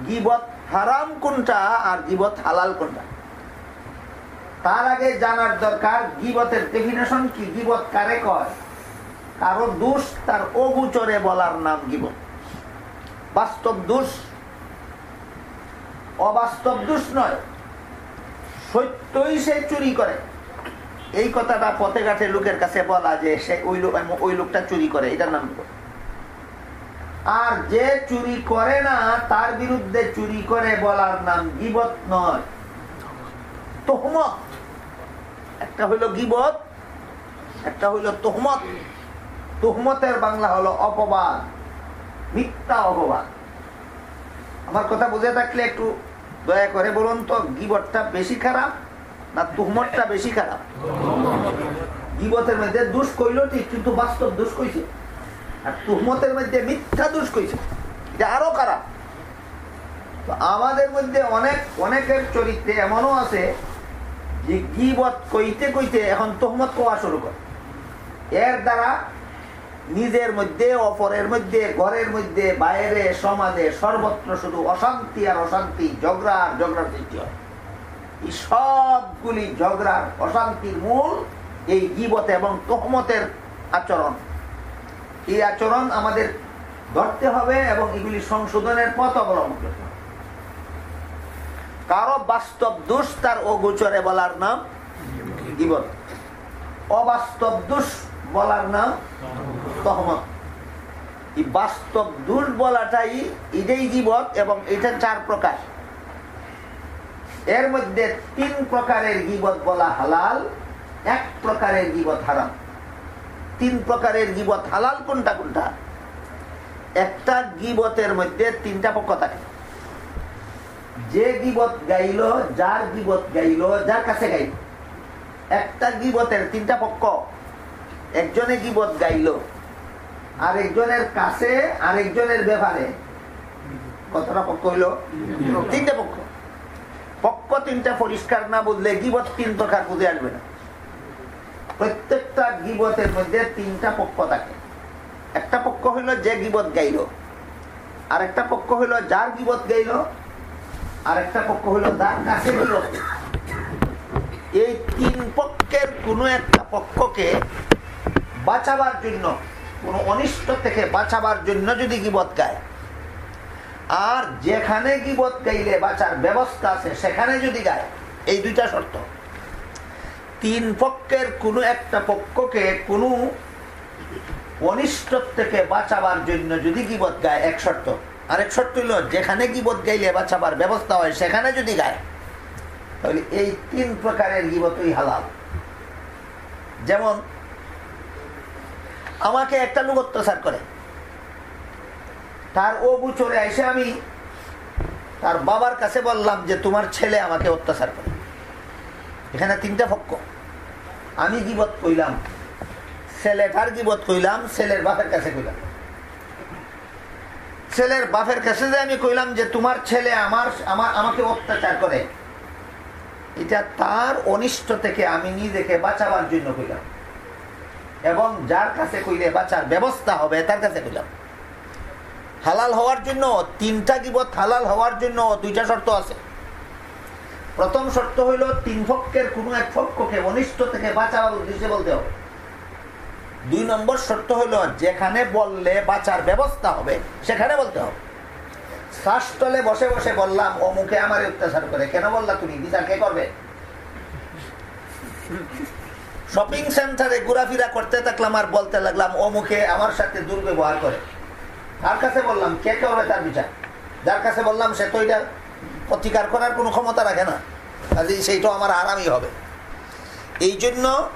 A: গিবত হারাম কোনটা আর গিবত হালাল কোনটা। তার আগে জানার দরকার গিবতের ডেফিনেশন কি, গিবত কারে কয়? কারও দোষ তার অগুচরে বলার নাম গিবত বাস্তব দোষ অবাস্তব দোষ নয়। সত্যই সে চুরি করে। এই কথাটা পথে ঘাটে লোকের কাছে বলা যে সে ওই লোক ওই লোকটা চুরি করে, এটার নাম আর যে চুরি করে না, তার বিরুদ্ধে চুরি করে বলার নাম গিবত নয়। তোহমত। একটা হইল গিবত, একটা হইল তোহমত। তোহমতের বাংলা হলো অপবাদ, মিথ্যা অপবাদ। আমার কথা বুঝে থাকলে একটু দয়া করে বলুন তো, গিবতটা বেশি খারাপ না তুহমতটা বেশি খারাপ? গিবতের মধ্যে দুষ কইল ঠিক, কিন্তু বাস্তব দুষ কইছে। আর তুহমতের মধ্যে মিথ্যা দুষ কইছে, এটা আরও খারাপ। তো আমাদের মধ্যে অনেক, অনেকের চরিত্রে এমনও আছে যে গিবত কইতে কইতে এখন তোহমত কোয়া শুরু করে। এর দ্বারা নিজের মধ্যে, অপরের মধ্যে, ঘরের মধ্যে, বাইরে, সমাজে সর্বত্র শুধু অশান্তি আর অশান্তি, ঝগড়া আর ঝগড়ার সৃষ্টি হয়। এই সবগুলি ঝগড়ার, অশান্তির মূল এই গিবত এবং তহমতের আচরণ। এই আচরণ আমাদের ধরতে হবে এবং এগুলি সংশোধনের পথ অবলম্বন করতে হবে। কারও বাস্তব দোষ তার অগোচরে বলার নাম গিবত। অবাস্তব দোষ বলার নাম তহমত বাস্তব দোষ বলাটাই এটাই গিবত এবং এটা চার প্রকার। এর মধ্যে তিন প্রকারের গিবত বলা হালাল, এক প্রকারের গিবত হারাম। তিন প্রকারের গিবত হালাল কোনটা কোনটা? একটা গিবতের মধ্যে তিনটা পক্ষ থাকে। যে গিবত গাইল, যার গিবত গাইল, যার কাছে গাইল। একটা গিবতের তিনটা পক্ষ। একজনে গিবত গাইল, আরেকজনের কাছে, আরেকজনের ব্যাপারে। কতটা পক্ষ হইল? তিনটা পক্ষ পক্ষ তিনটা পরিষ্কার না বুঝলে গিবত তিন প্রকার বুঝে আসবে না। প্রত্যেকটা গিবতের মধ্যে তিনটা পক্ষ থাকে। একটা পক্ষ হইল যে গিবত গাইল আর একটা পক্ষ হইল যার গিবত গাইল আর একটা পক্ষ হইল যার কাছে এই তিন পক্ষের কোন একটা পক্ষকে বাঁচাবার জন্য, কোন অনিষ্ট থেকে বাঁচাবার জন্য যদি গিবত গায়। আর যেখানে গিবত গাইলে বাঁচার ব্যবস্থা আছে, সেখানে যদি গায়, এই দুইটা শর্ত। তিন পক্ষের কোনো একটা পক্ষকে কোনো অনিষ্ট থেকে বাঁচাবার জন্য যদি গিবত গায়, এক শর্ত। আরেক শর্ত হইল, যেখানে গিবত গাইলে বাঁচাবার ব্যবস্থা হয়, সেখানে যদি গায়, তাহলে এই তিন প্রকারের গিবতই হালাল। যেমন আমাকে একটা লোক অত্যাচার করে। তার ও বুচরে এসে আমি তার বাবার কাছে বললাম যে, তোমার ছেলে আমাকে অত্যাচার করে। এখানে তিনটা পক্ষ। আমি গিবত কইলাম, ছেলেটার গিবত কইলাম, ছেলের বাপের কাছে কইলাম। ছেলের বাপের কাছে যে আমি কইলাম যে, তোমার ছেলে আমার আমার, আমাকে অত্যাচার করে। এটা তার অনিষ্ট থেকে আমি নিজেকে বাঁচাবার জন্য কইলাম। এবং যার কাছে কইলে বাঁচার ব্যবস্থা হবে, তার কাছে কইলাম। হালাল হওয়ার জন্য, তিনটা গিবত হালাল হওয়ার জন্য দুইটা শর্ত আছে। প্রথম শর্ত হইল, তিন পক্ষের কোনো এক পক্ষকে অনিষ্ট থেকে বাঁচাবার উদ্দেশ্যে বলতে হবে। দুই নম্বর শর্ত হইল, যেখানে বললে বাঁচার ব্যবস্থা হবে, সেখানে বলতে হবে। শ্বাসতলে বসে বসে বললাম ও মুখে আমার অত্যাচার করে, কেন বললা তুমি? বিচার কে করবে? শপিং সেন্টারে ঘোরাফেরা করতে থাকলাম আর বলতে লাগলাম, ও মুখে আমার সাথে দুর্ব্যবহার করে। তার কাছে বললাম? কে কে হবে তার বিচার? যার কাছে বললাম, সে তো এটা প্রতিকার করার কোনো ক্ষমতা রাখে না। কাজেই সেইটা আমার আরামই হবে। এই জন্য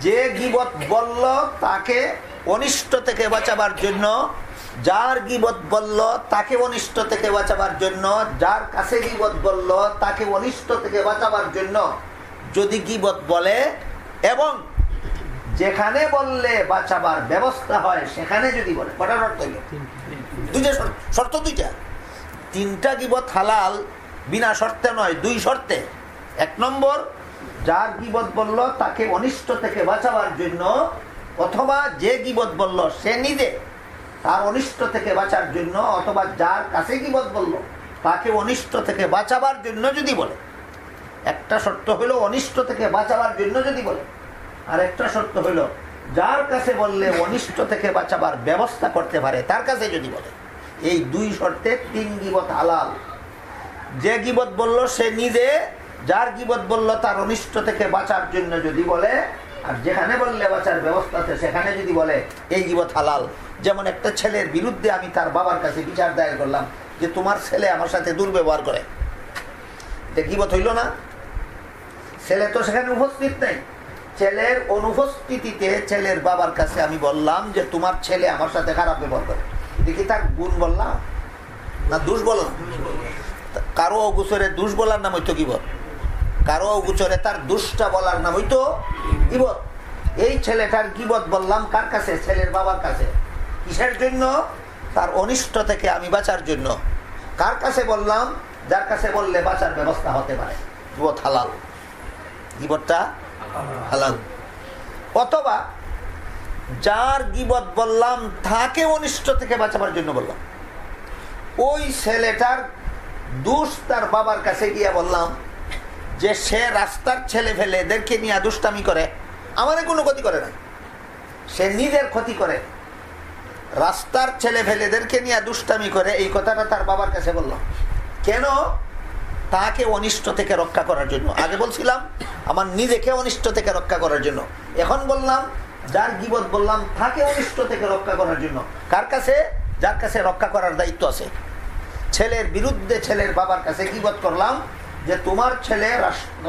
A: যে গিবত বলল, তাকে অনিষ্ট থেকে বাঁচাবার জন্য, যার গিবত বলল, তাকে অনিষ্ট থেকে বাঁচাবার জন্য, যার কাছে গিবত বলল, তাকে অনিষ্ট থেকে বাঁচাবার জন্য যদি গিবত বলে এবং যেখানে বললে বাঁচাবার ব্যবস্থা হয়, সেখানে যদি বলে কটা শর্ত দুইটা শর্ত দুইটা। তিনটা গিবত হালাল, বিনা শর্তে নয়, দুই শর্তে। এক নম্বর, যার গিবত বলল তাকে অনিষ্ট থেকে বাঁচাবার জন্য, অথবা যে গিবত বলল সে নিজে তার অনিষ্ট থেকে বাঁচার জন্য, অথবা যার কাছে গিবত বলল তাকে অনিষ্ট থেকে বাঁচাবার জন্য যদি বলে। একটা শর্ত হলো অনিষ্ট থেকে বাঁচাবার জন্য যদি বলে। আর একটা শর্ত হলো যার কাছে বললে অনিষ্ট থেকে বাঁচাবার ব্যবস্থা করতে পারে, তার কাছে যদি বলে, এই দুই শর্তে তিন গিবত হালাল। যে গিবত বলল সে নিজে, যার গিবত বলল তার অনিষ্ট থেকে বাঁচার জন্য যদি বলে, আর যেখানে বললে বাঁচার ব্যবস্থা আছে, সেখানে যদি বলে, এই গিবত হালাল। যেমন একটা ছেলের বিরুদ্ধে আমি তার বাবার কাছে বিচার দায়ের করলাম, যে তোমার ছেলে আমার সাথে দুর্ব্যবহার করে। এটা গিবত হইল না। ছেলে তো সেখানে উপস্থিত নেই। ছেলের অনুপস্থিতিতে ছেলের বাবার কাছে আমি বললাম যে তোমার ছেলে আমার সাথে খারাপ ব্যবহার করে। দেখি তার গুণ বললাম? না দোষ বললাম কারও অগুচরে দুষ বলার নাম হইতো গিবত কারও অগুচরে তার দুষ্টা বলার নাম হইতো গিবত এই ছেলেটার গিবত বললাম? কার কাছে? ছেলের বাবার কাছে। কিসের জন্য? তার অনিষ্ট থেকে আমি বাঁচার জন্য। কার কাছে বললাম? যার কাছে বললে বাঁচার ব্যবস্থা হতে পারে। গিবত হালাল? গিবতটা অথবা যার গিবত বললাম, তাকে অনিষ্ট থেকে বাঁচাবার জন্য বললাম। ওই ছেলেটার দুষ তার বাবার কাছে গিয়া বললাম যে সে রাস্তার ছেলে ফেলে এদেরকে নিয়ে দুষ্টামি করে, আমার কোনো ক্ষতি করে না সে নিজের ক্ষতি করে, রাস্তার ছেলে ফেলেদেরকে নিয়ে দুষ্টামি করে, এই কথাটা তার বাবার কাছে বললাম। কেন? তাকে অনিষ্ট থেকে রক্ষা করার জন্য। আগে বলছিলাম, আমার নিজেকে অনিষ্ট থেকে রক্ষা করার জন্য। এখন বললাম, যার গিবত বললাম, তাকে অনিষ্ট থেকে রক্ষা করার জন্য। কার কাছে? যার কাছে রক্ষা করার দায়িত্ব আছে। ছেলের বিরুদ্ধে ছেলের বাবার কাছে গিবত করলাম যে, তোমার ছেলে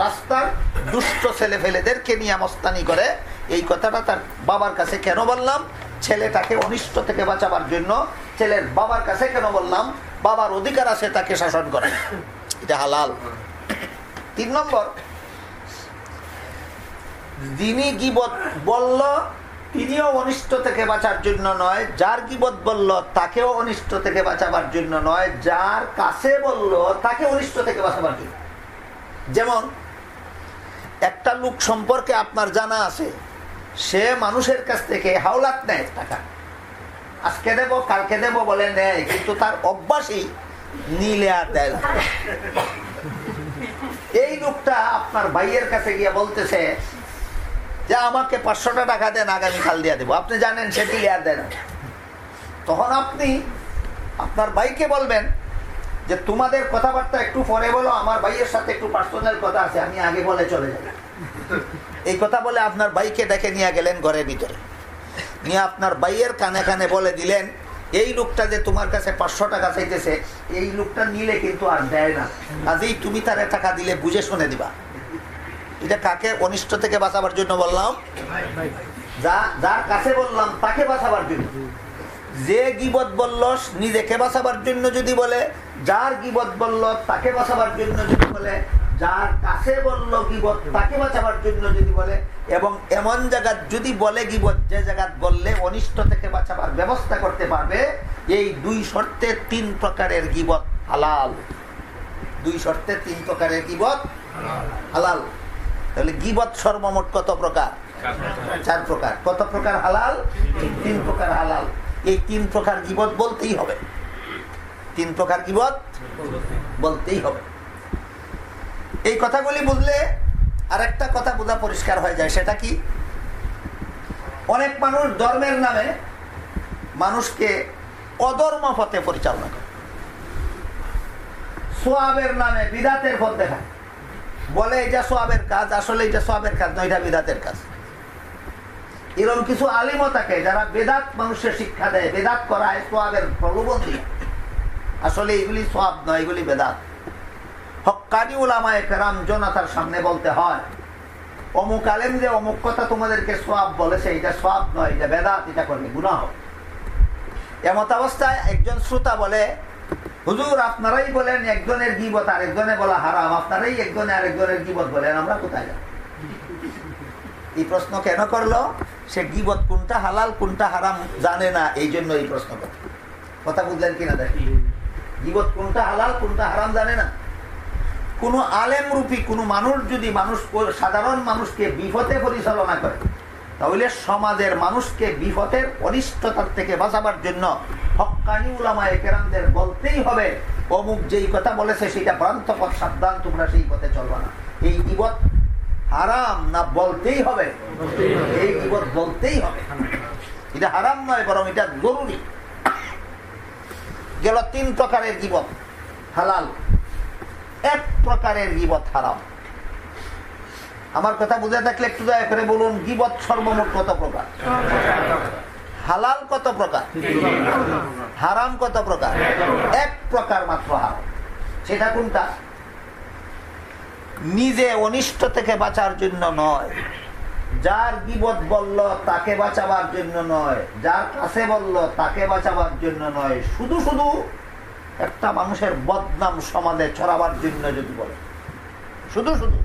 A: রাস্তার দুষ্ট ছেলে ফেলেদেরকে নিয়ে মস্তানি করে। এই কথাটা তার বাবার কাছে কেন বললাম? ছেলেটাকে অনিষ্ট থেকে বাঁচাবার জন্য। ছেলের বাবার কাছে কেন বললাম? বাবার অধিকার আছে, তাকে শাসন করে এটা হালাল। তিন নম্বর, যিনি গিবত বলল, তিনিও অনিষ্ট থেকে বাঁচার জন্য নয়। যার গিবত বলল, তাকেও অনিষ্ট থেকে বাঁচাবার জন্য নয়। যার কাছে বলল, তাকে অনিষ্ট থেকে বাঁচাবার জন্য। যেমন, একটা লোক সম্পর্কে আপনার জানা আছে, সে মানুষের কাছ থেকে হাওলাত নেয় টাকা। আজকে দেব, কালকে দেব বলে নেয়, কিন্তু তার অভ্যাসই নিলে আর দেয় এই লোকটা আপনার ভাইয়ের কাছে গিয়ে বলতেছে যে, আমাকে পাঁচশোটা টাকা দেন আগামীকাল দিয়ে দেবো। আপনি জানেন সে দিলে আর দেন তখন আপনি আপনার ভাইকে বলবেন যে, তোমাদের কথাবার্তা একটু পরে বলো, আমার ভাইয়ের সাথে একটু পার্সোনাল কথা আছে, আমি আগে বলে চলে যাই। এই কথা বলে আপনার ভাইকে ডেকে নিয়ে গেলেন ঘরের ভিতরে। নিয়ে আপনার ভাইয়ের কানে কানে বলে দিলেন এই লোকটা যে তোমার কাছে পাঁচশো টাকা চাইতেছে, এই লোকটা নিলে কিন্তু আর দেয় না। কাজেই তুমি তার টাকা দিলে বুঝে শুনে দিবা। এটা কাকে অনিষ্ট থেকে বাঁচাবার জন্য বললাম? যা, যার কাছে বললাম, তাকে বাঁচাবার জন্য। যে গিবত বলল, নিজেকে বাঁচাবার জন্য যদি বলে, যার গিবত বলল, তাকে বাঁচাবার জন্য যদি বলে যার কাছে বলল গিবত, তাকে বাঁচাবার জন্য যদি বলে, এবং এমন জায়গা যদি বলে গিবত, যে জায়গা বললে অনিষ্ট থেকে বাঁচাবার ব্যবস্থা করতে পারবে, এই দুই শর্তে তিন প্রকারের গিবত হালাল। দুই শর্তে তিন প্রকারের গিবত হালাল। তাহলে গিবত সর্বমোট কত প্রকার? চার প্রকার। কত প্রকার হালাল? তিন প্রকার হালাল। এই তিন প্রকার গিবত বলতেই হবে। তিন প্রকার গিবত বলতেই হবে। এই কথাগুলি বুঝলে আর একটা কথা বোঝা পরিষ্কার হয়ে যায়, সেটা কি? অনেক মানুষ ধর্মের নামে মানুষকে অধর্ম পথে পরিচালনা করে। সোয়াবের নামে বিদাতের পথ দেখায়। বলে এটা সোয়াবের কাজ, আসলে এটা সোয়াবের কাজ নয়, এটা বিদাতের কাজ। এরকম কিছু আলিমও থাকে যারা বেদাত মানুষের শিক্ষা দেয়, বেদাত করায় সোয়াবের প্রলোভন দিয়ে। আসলে এগুলি সোয়াব নয়, এগুলি বেদাত। হকানি উলামায় কেরাম জনাতার সামনে বলতে হয়, অমুক আলেম যে অমুক কথা তোমাদেরকে সোয়াব বলেছে এটা সোয়াব নয়, এটা বেদাত, এটা করবে গুনাহ এমত অবস্থায় একজন শ্রোতা বলে, হুজুর, আপনারাই বলেন একজনের গিবত আরেকজনে বলা হারাম, আপনারাই একজনে আরেকজনের গিবত বলেন, আমরা কোথায় যাব? এই প্রশ্ন কেন করল? সে গিবত কোনটা হালাল, কোনটা হারাম জানে না, এই জন্য এই প্রশ্ন কথা বুঝলেন কিনা দেখি গিবত কোনটা হালাল, কোনটা হারাম জানে না? কোনো আলেম রূপী, কোনো মানুষ যদি মানুষ, সাধারণ মানুষকে বিপথে পরিচালনা করে, তাহলে সমাজের মানুষকে বিপথের অনিষ্টতার থেকে বাঁচাবার জন্য হকানি উলামায় কেরামদের বলতেই হবে, অমুক যেই কথা বলেছে সেটা ভ্রান্ত পথ, সাবধান, তোমরা সেই পথে চলবে না। এই ইবত হারাম না বলতেই হবে? এই ইবত বলতেই হবে। এটা হারাম নয়, বরং এটা জরুরি। গেল তিন প্রকারের জীবন হালাল। এক প্রকারের গিবত হারাম। আমার কথা বুঝে থাকলে একটু দয়া করে বলুন, গিবত সর্বমোট কত প্রকার? হালাল কত প্রকার? হারাম কত প্রকার? এক প্রকার মাত্র হারাম। সেটা কোনটা? নিজে অনিষ্ট থেকে বাঁচার জন্য নয়। যার বিপদ বলল, তাকে বাঁচাবার জন্য নয়। যার কাছে বলল, তাকে বাঁচাবার জন্য নয়। শুধু শুধু একটা মানুষের বদনাম সমাজে ছড়াবার জন্য যদি বলে। শুধু শুধু।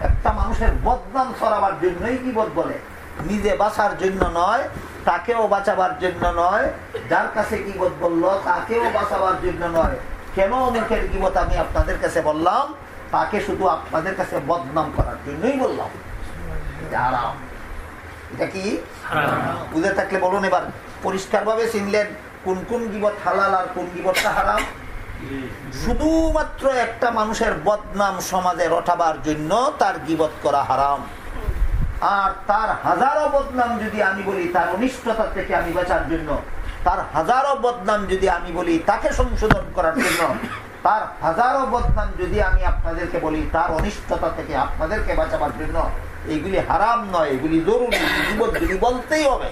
A: একটা মানুষের বদনাম ছড়াবার জন্যই বিপদ বলে। নিজে বাঁচার জন্য নয় তাকেও বাঁচাবার জন্য নয়। যার কাছে কি কিবত বলল তাকেও বাঁচাবার জন্য নয়। কেন মুখের কিবত আমি আপনাদের কাছে বললাম? তাকে শুধু আপনাদের কাছে বদনাম করার জন্যই বললাম। আরাম এটা কি? বুঝে থাকলে বলুন এবার। পরিষ্কার ভাবে চিনলেন। কোন কোন গিবত হালাল আর কোন গিবতটা হারাম? শুধুমাত্র একটা মানুষের বদনাম সমাজে রটাবার জন্য তার গিবত করা হারাম। আর তার হাজারো বদনাম যদি আমি বলি, তার অনিষ্টতা থেকে আমি বাঁচার জন্য, তার হাজারো বদনাম যদি আমি বলি, তাকে সংশোধন করার জন্য, তার হাজারো বদনাম যদি আমি আপনাদেরকে বলি, তার অনিষ্টতা থেকে আপনাদেরকে বাঁচাবার জন্য, এইগুলি হারাম নয়, এগুলি জরুরি জীবনগুলি বলতেই হবে।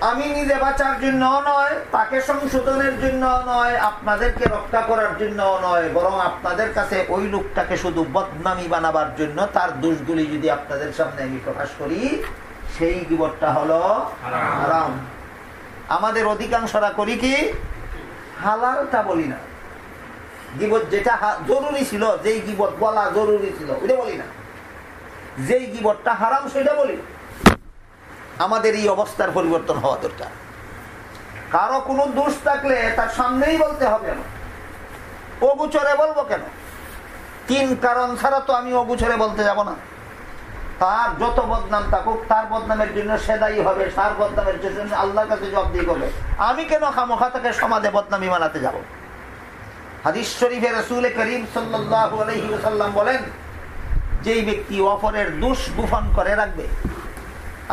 A: আমি নিজে বাঁচার জন্য নয় তাকে সংশোধনের জন্য নয় আপনাদেরকে রক্ষা করার জন্য নয় বরং আপনাদের কাছে ওই লোকটাকে শুধু বদনামি বানাবার জন্য তার দোষগুলি যদি আপনাদের সামনে আমি প্রকাশ করি সেই গিবরটা হলো হারাম। আমাদের অধিকাংশরা করি কি? হালালটা বলি না। গিবত যেটা জরুরি ছিল যেই গিবত বলা জরুরি ছিল ওইটা বলি না। যেই গিবতটা হারাম সেটা বলি। আমাদের এই অবস্থার পরিবর্তন হওয়া দরকার। কারও কোনো দোষ থাকলে তার সামনেই বলতে হবে অগুচরে বলব কেন? তিন কারণ ছাড়া তো আমি অগুচরে বলতে যাব না। তার যত বদনাম থাকুক, তার বদনামের জন্য সেদাই হবে, তার বদনামের জন্য আল্লাহর কাছে জবাবদি করবে আমি কেন খামোখা তাকে সমাজে বদনামি মানাতে যাব? হাদিস শরীফে রসুল করিম সাল্লাম বলেন, যেই ব্যক্তি অপরের দুষ গোপন করে রাখবে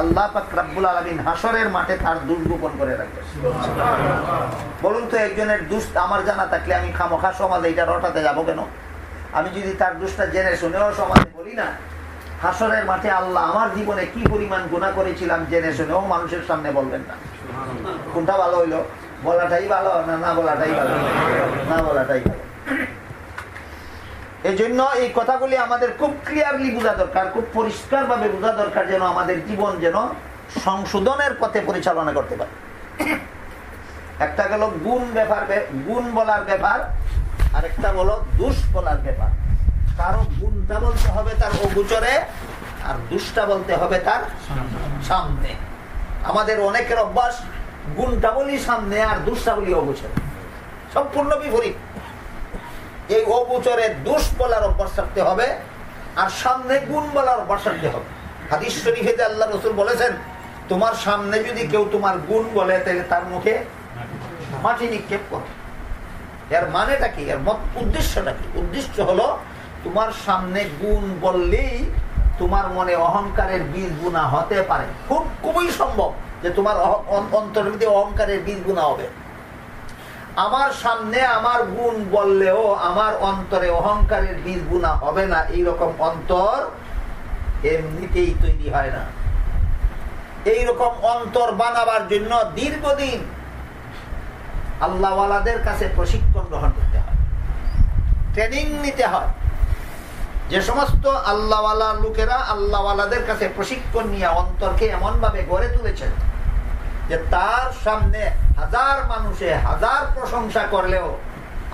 A: আল্লাহ পাক রাব্বুল আলমিন হাসরের মাঠে তার দুষ গোপন করে রাখবে। বলুন তো একজনের দুষ আমার জানা থাকলে আমি খামোখা সমাজে এটা রটাতে যাব কেন? আমি যদি তার দুষ্টা জেনে শুনেও সমাজে বলি না হাসরের মাঠে আল্লাহ আমার জীবনে কি পরিমাণ গুণা করেছিলাম জেনে শুনেও মানুষের সামনে বলবেন না। কোনটা ভালো হইল? বলাটাই ভালো না না বলাটাই ভালো? না বলাটাই ভালো। এই জন্য এই কথাগুলি আমাদের খুব ক্লিয়ারলি বোঝা দরকার, খুব পরিষ্কার ভাবে বোঝা দরকার যেন আমাদের জীবন যেন সংশোধনের পথে পরিচালনা করতে পারে। একটা গেল গুণ ব্যাপার গুণ বলার ব্যাপার আর একটা বলো দুষ বলার ব্যাপার। কারও গুণটা বলতে হবে তার অগুচরে, আর দুষ্টা বলতে হবে তার সামনে। আমাদের অনেকের অভ্যাস, গুণটা বলি সামনে আর দুষ্টা বলি অগুচরে। সম্পূর্ণ বিপরীত। এই অগুচরে দুষ বলার অভ্যাস থাকতে হবে, আর সামনে গুণ বলার বাসাতে হবে। হাদিস শরীফে যে আল্লাহ রসুল বলেছেন, তোমার সামনে যদি কেউ তোমার গুণ বলে, তাহলে তার মুখে মাটি নিক্ষেপ করো। এর মানেটা কি? এর মত উদ্দেশ্যটা কি? উদ্দেশ্য হলো, তোমার সামনে গুণ বললেই তোমার মনে অহংকারের বীজ গুণা হতে পারে। খুব খুবই সম্ভব যে তোমার অন্তরের মধ্যে অহংকারের বীজ গুণা হবে। আমার সামনে আমার গুণ বললেও আমার অন্তরে অহংকারের বীজ গুণা হবে না, এইরকম অন্তর এমনিতেই তৈরি হয় না। এইরকম অন্তর বানাবার জন্য দীর্ঘদিন আল্লাহওয়ালাদের কাছে প্রশিক্ষণ গ্রহণ করতে হয় ট্রেনিং নিতে হয়। যে সমস্ত আল্লাহওয়ালা লোকেরা আল্লাহওয়ালাদের কাছে প্রশিক্ষণ নিয়ে অন্তরকে এমনভাবে গড়ে তুলেছেন যে তার সামনে হাজার মানুষে হাজার প্রশংসা করলেও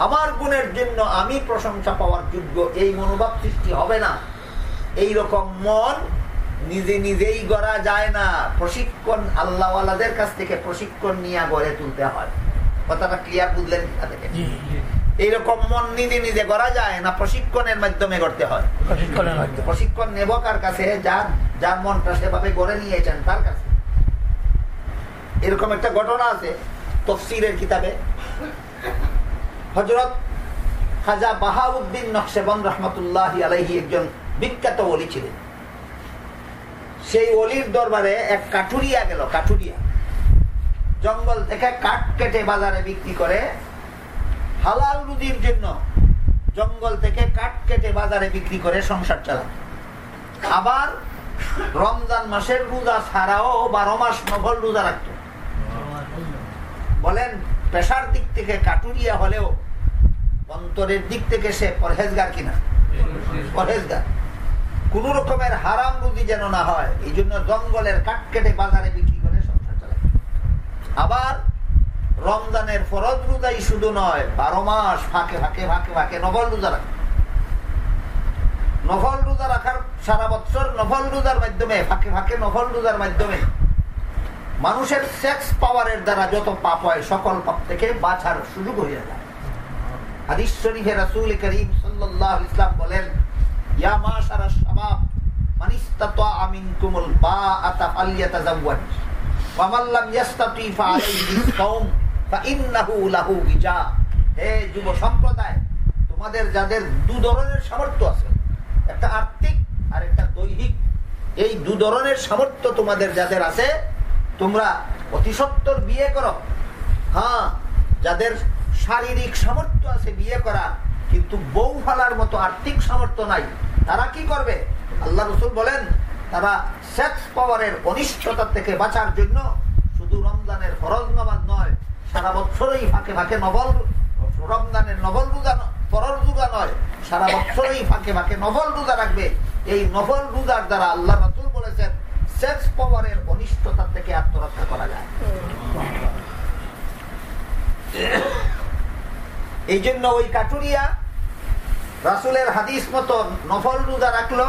A: আমার গুণের জন্য আমি প্রশংসা পাওয়ার যোগ্য এই মনোভাব সৃষ্টি হবে না। এই রকম মন নিজে নিজেই গড়া যায় না। প্রশিক্ষণ আল্লাহওয়ালাদের কাছ থেকে প্রশিক্ষণ নিয়ে গড়ে তুলতে হয়। কথাটা ক্লিয়ার বুঝলেন এইরকম মন নিজে নিজে গড়া যায় না প্রশিক্ষণের মাধ্যমে গড়তে হয়। প্রশিক্ষণ নেব কার কাছে? যার যার মনটা সেভাবে গড়ে নিয়েছেন তার কাছে। এরকম একটা ঘটনা আছে, তফসিরের কিতাবে। হজরত খাজা বাহাউদ্দিন নকশেবন রহমতুল্লাহ আলহি একজন বিখ্যাত অলি ছিলেন। সেই অলির দরবারে এক কাঠুরিয়া গেল, কাঠুরিয়া। জঙ্গল থেকে কাঠ কেটে বাজারে বিক্রি করে হালাল রুদির জন্য জঙ্গল থেকে কাঠ কেটে বাজারে বিক্রি করে সংসার চালান আবার রমজান মাসের রোজা ছাড়াও বারো মাস নভল রোজা রাখত। বলেন, পেশার দিক থেকে কাটুরিয়া হলেও অন্তরের দিক থেকে সে পরহেজগার কিনা? পরহেজগার। কোন রকমের হারাম রুদি যেন না হয়, এই জন্য জঙ্গলের কাঠ কেটে বাজারে বিক্রি করে সংসার চালায়। আবার রমজানের ফরজ রোজাই শুধু নয়, বারো মাস ফাঁকে ফাঁকে ফাঁকে ফাঁকে নফল রোজা রাখে। নফল রোজা রাখার সারা বছর নফল রোজার মাধ্যমে, ফাঁকে ফাঁকে নফল রোজার মাধ্যমে মানুষের সেক্স পাওয়ারের দ্বারা যত পাপ হয়, সকল পাপ থেকে বাছার সুযোগ হয়ে যায়। হাদিস শরীফে রাসূল করিম সাল্লাল্লাহু আলাইহি ইসলাম বলেন, ইয়া মাশারা শাবাব, মান ইসতাতা মিনকুমুল বাআতা ফালইয়াতাজাওয়াজ ওয়া মান লাম ইসতাতি ফাআলাইহি বিস-সাওম হে যুব সম্প্রদায়, তোমাদের যাদের দু ধরনের সামর্থ্য আছে, একটা আর্থিক আর একটা দৈহিক, এই দু ধরনের সামর্থ্য তোমাদের যাদের আছে তোমরা অতি সত্তর বিয়ে করো। হ্যাঁ যাদের শারীরিক সামর্থ্য আছে বিয়ে করা কিন্তু বউ ফালার মতো আর্থিক সামর্থ্য নাই, তারা কি করবে? আল্লাহ রসুল বলেন, তারা সেক্স পাওয়ারের অনিষ্টতা থেকে বাঁচার জন্য শুধু রমজানের ফরজ নামাজ নয়, সারা বছরই ফাঁকে ফাঁকে নবল, রমজানের নবল রোজা ফরজ রোজা নয়, সারা বছরই ফাঁকে ফাঁকে নবল রোজা রাখবে। এই নবল রোজার দ্বারা আল্লাহ রসুল বলেছেন সেক্স পাওয়ারের অনিষ্টতা থেকে আত্মরক্ষা করা যায়। এই জন্য ওই কাটুরিয়া রাসুলের হাদিস মতো নফল রোজা রাখল,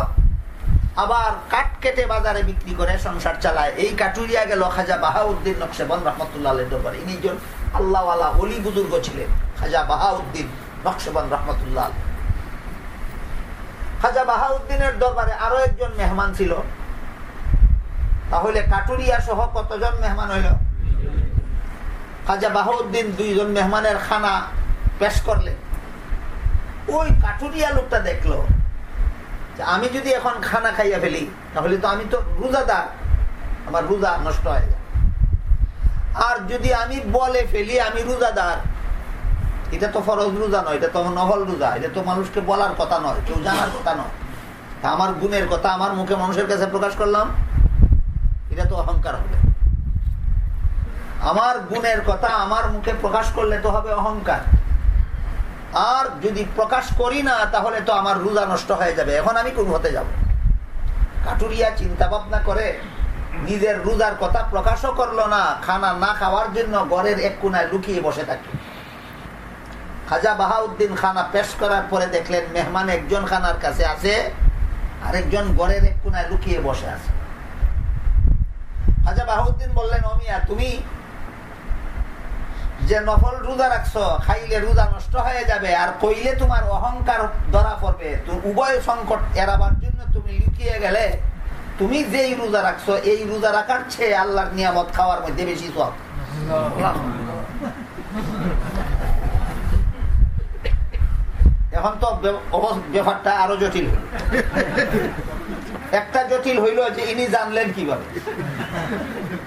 A: আবার কাঠ কেটে বাজারে বিক্রি করে সংসার চালায়। এই কাটুরিয়া গেল খাজা বাহাউদ্দিন নকশেবন রহমতুল্লাহ দরবারে। ইনি জন আল্লাহ অলি বুজুর্গ ছিলেন, খাজা বাহাউদ্দিন নকশেবন রহমতুল্লাহ খাজা বাহাউদ্দিনের দরবারে আরও একজন মেহমান ছিল। তাহলে কাটুরিয়া সহ কতজন মেহমান হইল? খাজা বাহাউদ্দিন দুইজন মেহমানের খানা পেশ করলেন ওই কাটুরিয়া লোকটা দেখল আমি যদি এখন খানা খাইয়া ফেলি, তাহলে তো আমি তো রোজাদার। আমার রোজা নষ্ট হয়ে যায়। আর যদি আমি বলে ফেলি আমি রোজাদার, এটা তো ফরজ রোজা নয়, এটা তো নহল রোজা, এটা তো মানুষকে বলার কথা নয়, কেউ জানার কথা নয়। আমার গুণের কথা, আমার মুখে মানুষের কাছে প্রকাশ করলাম। এটা তো অহংকার হবে। আমার গুণের কথা আমার মুখে প্রকাশ করলে তো হবে অহংকার। আর যদি প্রকাশ করি না, তাহলে তো আমার রোজা নষ্ট হয়ে যাবে। এখন আমি কোন হতে যাব? কাটুরিয়া চিন্তা ভাবনা করে নিজের রোজার কথা প্রকাশও করল না, খানা না খাওয়ার জন্য ঘরের এক কোনায় লুকিয়ে বসে থাকে। খাজা বাহাউদ্দিন খানা পেশ করার পরে দেখলেন, মেহমান একজন খানার কাছে আছে, আরেকজন ঘরের এক কোনায় লুকিয়ে বসে আছে। খাজা বাহাউদ্দিন বললেন অমিয়া তুমি যে নফল রোজা রাখছো, খাইলে রোজা নষ্ট হয়ে যাবে, আর কইলে তোমার অহংকার ধরা পড়বে উভয় সংকট এড়াবার জন্য তুমি লুকিয়ে গেলে, তুমি যেই রোজা রাখছো, এই রোজা রাখার চেয়ে আল্লাহর নিয়ামত খাওয়ার মধ্যে বেশি সব এখন তো ব্যাপারটা আরও জটিল। একটা জটিল হইল যে ইনি জানলেন কীভাবে।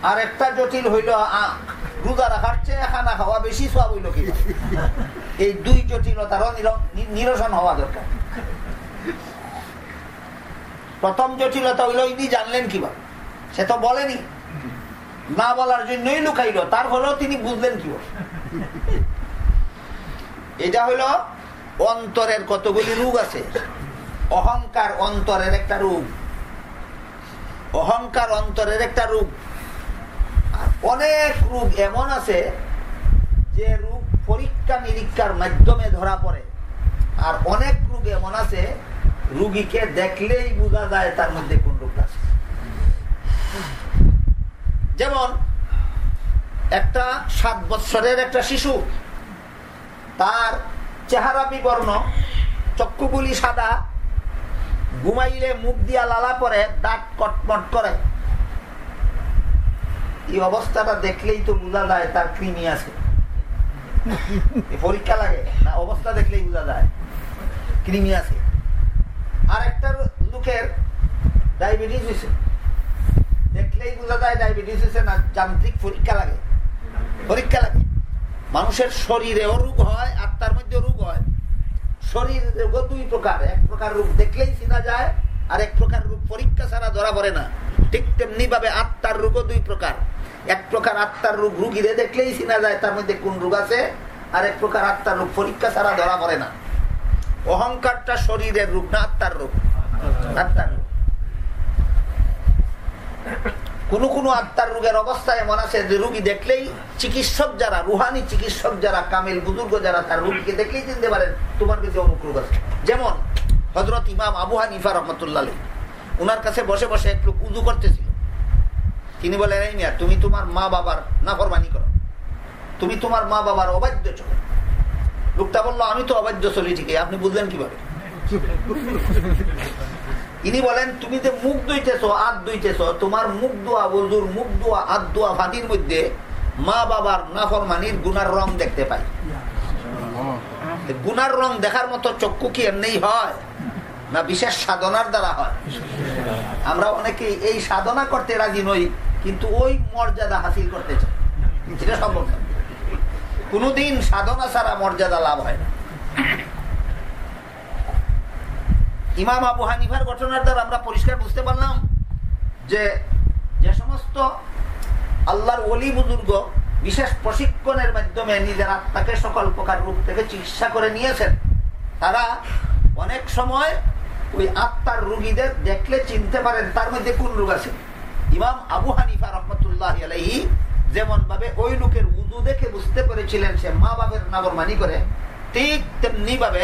A: আর একটা জটিল হইল রোজা রাখার চেয়ে খানা খাওয়া বেশি সব হইল কীভাবে? এই দুই জটিলতারও নিরসন হওয়া দরকার। প্রথম জটিলতা হইল ইনি জানলেন কীভাবে। সে তো বলেনি। না বলার জন্যই লুকাইল, তার হলেও তিনি বুঝলেন কীভাবে। এটা হইল অন্তরের কতগুলি রোগ আছে? অহংকার অন্তরের একটা রোগ। অহংকার অন্তরের একটা রোগ আর অনেক রোগ এমন আছে যে রোগ পরীক্ষা নিরীক্ষার মাধ্যমে ধরা পড়ে। আর অনেক রোগ এমন আছে, রুগীকে দেখলেই বোঝা যায় তার মধ্যে কোন রোগ আছে। যেমন, একটা সাত বৎসরের একটা শিশু, তার চেহারা বিবর্ণ, চক্ষুগুলি সাদা ঘুমাইলে মুখ দিয়া লালা পরে, দাঁত কটমট করে। এই অবস্থাটা দেখলেই তো বোঝা যায় তার কৃমি আছে। পরীক্ষা লাগে, না, অবস্থা দেখলেই বোঝা যায়, কৃমি আছে। আর একটা লোকের ডায়াবেটিস হয়েছে দেখলেই বোঝা যায় ডায়াবেটিস হয়েছে না, যান্ত্রিক পরীক্ষা লাগে। পরীক্ষা লাগে। মানুষের শরীরেও রোগ হয় আত্মার মধ্যে রোগ হয়। শরীর রোগ দুই প্রকার। এক প্রকার রোগ দেখলেই চিনা যায়, আর এক প্রকার রোগ পরীক্ষা ছাড়া ধরা পড়ে না। ঠিক তেমনি ভাবে আত্মার রোগও দুই প্রকার। এক প্রকার আত্মার রোগ রুগীরে দেখলেই চিনা যায়, তার মধ্যে কোন রোগ আছে, আর এক প্রকার আত্মার রোগ পরীক্ষা ছাড়া ধরা পড়ে না। অহংকারটা শরীরের রোগ না, আত্মার রোগ। আত্মার রোগ। কোন কোন আত্মার রোগের অবস্থা এমন আছে যে রুগী দেখলেই চিকিৎসক যারা, রুহানি চিকিৎসক যারা, কামিল বুজুর্গ যারা, তার রুগীকে দেখলেই চিনতে পারেন তোমার কাছে রোগ আছে। যেমন হজরত ইমাম আবু হানিফা রহমতুল্লাহ উনার কাছে বসে বসে একটু উজু করতেছিল। তিনি বলেন, এই মিয়া, তুমি তোমার মা বাবার না নাফরমানি করো। তুমি তোমার মা বাবার অবাধ্য চলো লোকটা বলল, আমি তো অবাধ্য চলি ঠিকই, আপনি বুঝলেন কীভাবে? ইনি বলেন তুমি যে মুখ দুইতেছ আত দুইতেছ তোমার মুখ দোয়া বজুর মুখ দোয়া আত দোয়া ফাঁদির মধ্যে মা বাবার নাফরমানির গুনার রং দেখতে পাই। গুনার রং দেখার মতো চক্ষু কি এমনি হয়? না বিশেষ সাধনার দ্বারা হয়? আমরা অনেকে এই সাধনা করতে রাজি নই কিন্তু ওই মর্যাদা হাসিল করতে চাই। সম্ভব না। কোনদিন সাধনা ছাড়া মর্যাদা লাভ হয় না। ইমাম আবু হানিফার ঘটনার দ্বারা আমরা পরিষ্কার বুঝতে পারলাম যে যে সমস্ত আল্লাহর অলি বুজুর্গ বিশেষ প্রশিক্ষণের মাধ্যমে নিজের আত্মাকে সকল প্রকার রূপ থেকে চিকিৎসা করে নিয়েছেন, তারা অনেক সময় ওই আত্মার রুগীদের দেখলে চিনতে পারেন তার মধ্যে কোন রোগ আছে। ইমাম আবু হানিফা রহমতুল্লাহ আলহী যেমন ভাবে ওই লোকের উদু দেখে বুঝতে পেরেছিলেন সে মা বাবের নাগরমানি করে, ঠিক তেমনি ভাবে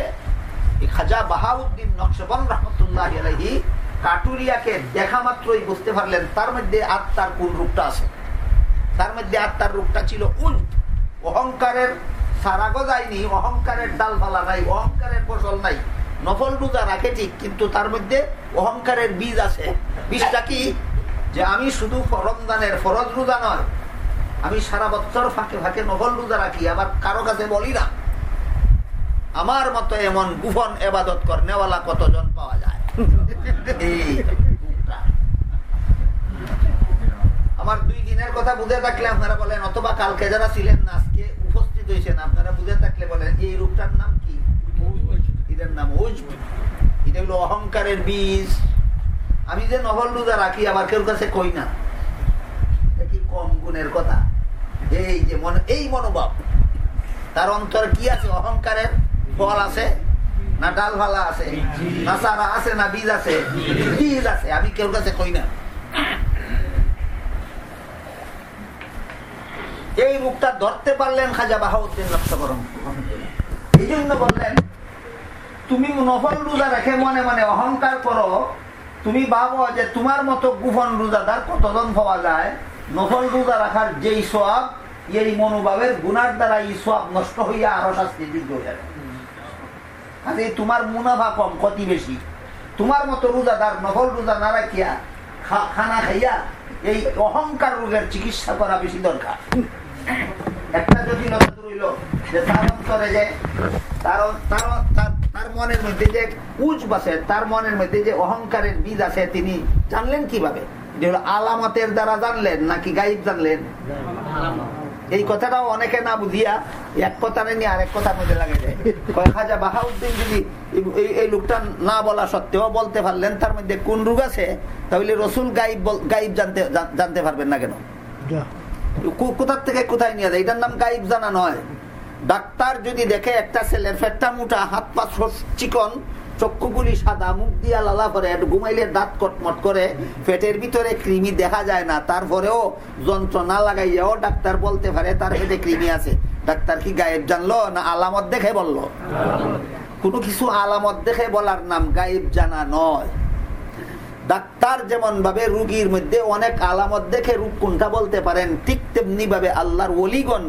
A: খাজা বাহাউদ্দিন নকশবন রহমতুল্লাহ আলহী কাটুরিয়াকে দেখা মাত্রই বুঝতে পারলেন তার মধ্যে আত্মার কোন রূপটা আছে। তার মধ্যে আত্মার রূপটা ছিল উল্ট অহংকারের সারাগো যায়নি অহংকারের ডাল ফালা নাই, অহংকারের ফসল নাই। নফল রোজা রাখে ঠিক, কিন্তু তার মধ্যে অহংকারের বীজ আছে। বীজটা কি? যে আমি শুধু রমজানের ফরজ রোজা নয়, আমি সারা বছর ফাঁকে ফাঁকে নফল রোজা রাখি, আবার কারও কাছে বলি না। আমার মতো এমন গুফন এবাদত করনেওয়ালা কতজন পাওয়া যায়? আমার দুই দিনের কথা বুঝে থাকলে আপনারা বলেন, অথবা কালকে যারা ছিলেন না, আজকে উপস্থিত হয়েছেন, আপনারা বুঝে থাকলে বলেন, এই রূপটার নাম কি? এটার নাম এটা হলো অহংকারের বীজ। আমি যে নভল রোজা রাখি, আবার কেউ কাছে কই না। কি কম গুণের কথা? এই যে মনে এই মনোভাব। তার অন্তর কি আছে? অহংকারের? ফল আছে, না ডাল ভালা আছে, না চারা আছে, না বীজ আছে বীজ আছে, আমি কেউ কাছে কই না। এই মুখটা ধরতে পারলেন খাজা বাহাউদ্দিন এই জন্য বললেন, তুমি নফল রোজা রেখে মনে মনে অহংকার করো। তুমি ভাবো যে তোমার মতো গুফন রোজাদার কতজন পাওয়া যায়? নফল রোজা রাখার যেই সব এই মনোভাবের গুণার দ্বারা এই সব নষ্ট হইয়া আরও শাস্তি যোগ্য হয়ে আরে তোমার মুনাফা কম ক্ষতি বেশি তোমার মতো রোজাদার নফল রোজা না রাখিয়া খানা খাইয়া এই অহংকার রোগের চিকিৎসা করা বেশি দরকার একটা জটিলতা রইল যে তার অন্তরে যে তার তার মনের মধ্যে যে উজ বাসে তার মনের মধ্যে যে অহংকারের বীজ আছে তিনি জানলেন কীভাবে আলামতের দ্বারা জানলেন নাকি গাইব জানলেন এই কথাটাও অনেকে না বুঝিয়া এক কথা নিয়ে আরেক কথার মধ্যে লাগে যায় খাজা বাহাউদ্দিন যদি এই লোকটা না বলা সত্ত্বেও বলতে পারলেন তার মধ্যে কোন রোগ আছে? তাহলে রসুল গাইব গাইব জানতে জানতে পারবেন না কেন? কোথার থেকে কোথায় নিয়ে যায়? এটার নাম গাইব জানা নয়। ডাক্তার যদি দেখে একটা ছেলের ফেটটা মোটা হাত পা চিকন চক্ষুগুলি সাদা, মুখ দিয়া লালা করে ঘুমাইলে দাঁত কটমট করে, পেটের ভিতরে কৃমি দেখা যায় না। তারপরেও যন্ত্রণা লাগাইয়াও ডাক্তার বলতে পারে, তার পেটে কৃমি আছে। ডাক্তার কি গায়েব জানলো না আলামত দেখে বলল? কোনো কিছু আলামত দেখে বলার নাম গায়েব জানা নয়। ডাক্তার যেমন ভাবে রুগীর মধ্যে অনেক আলামত দেখে রূপ কোনটা বলতে পারেন, ঠিক তেমনি ভাবে আল্লাহর অলিগণ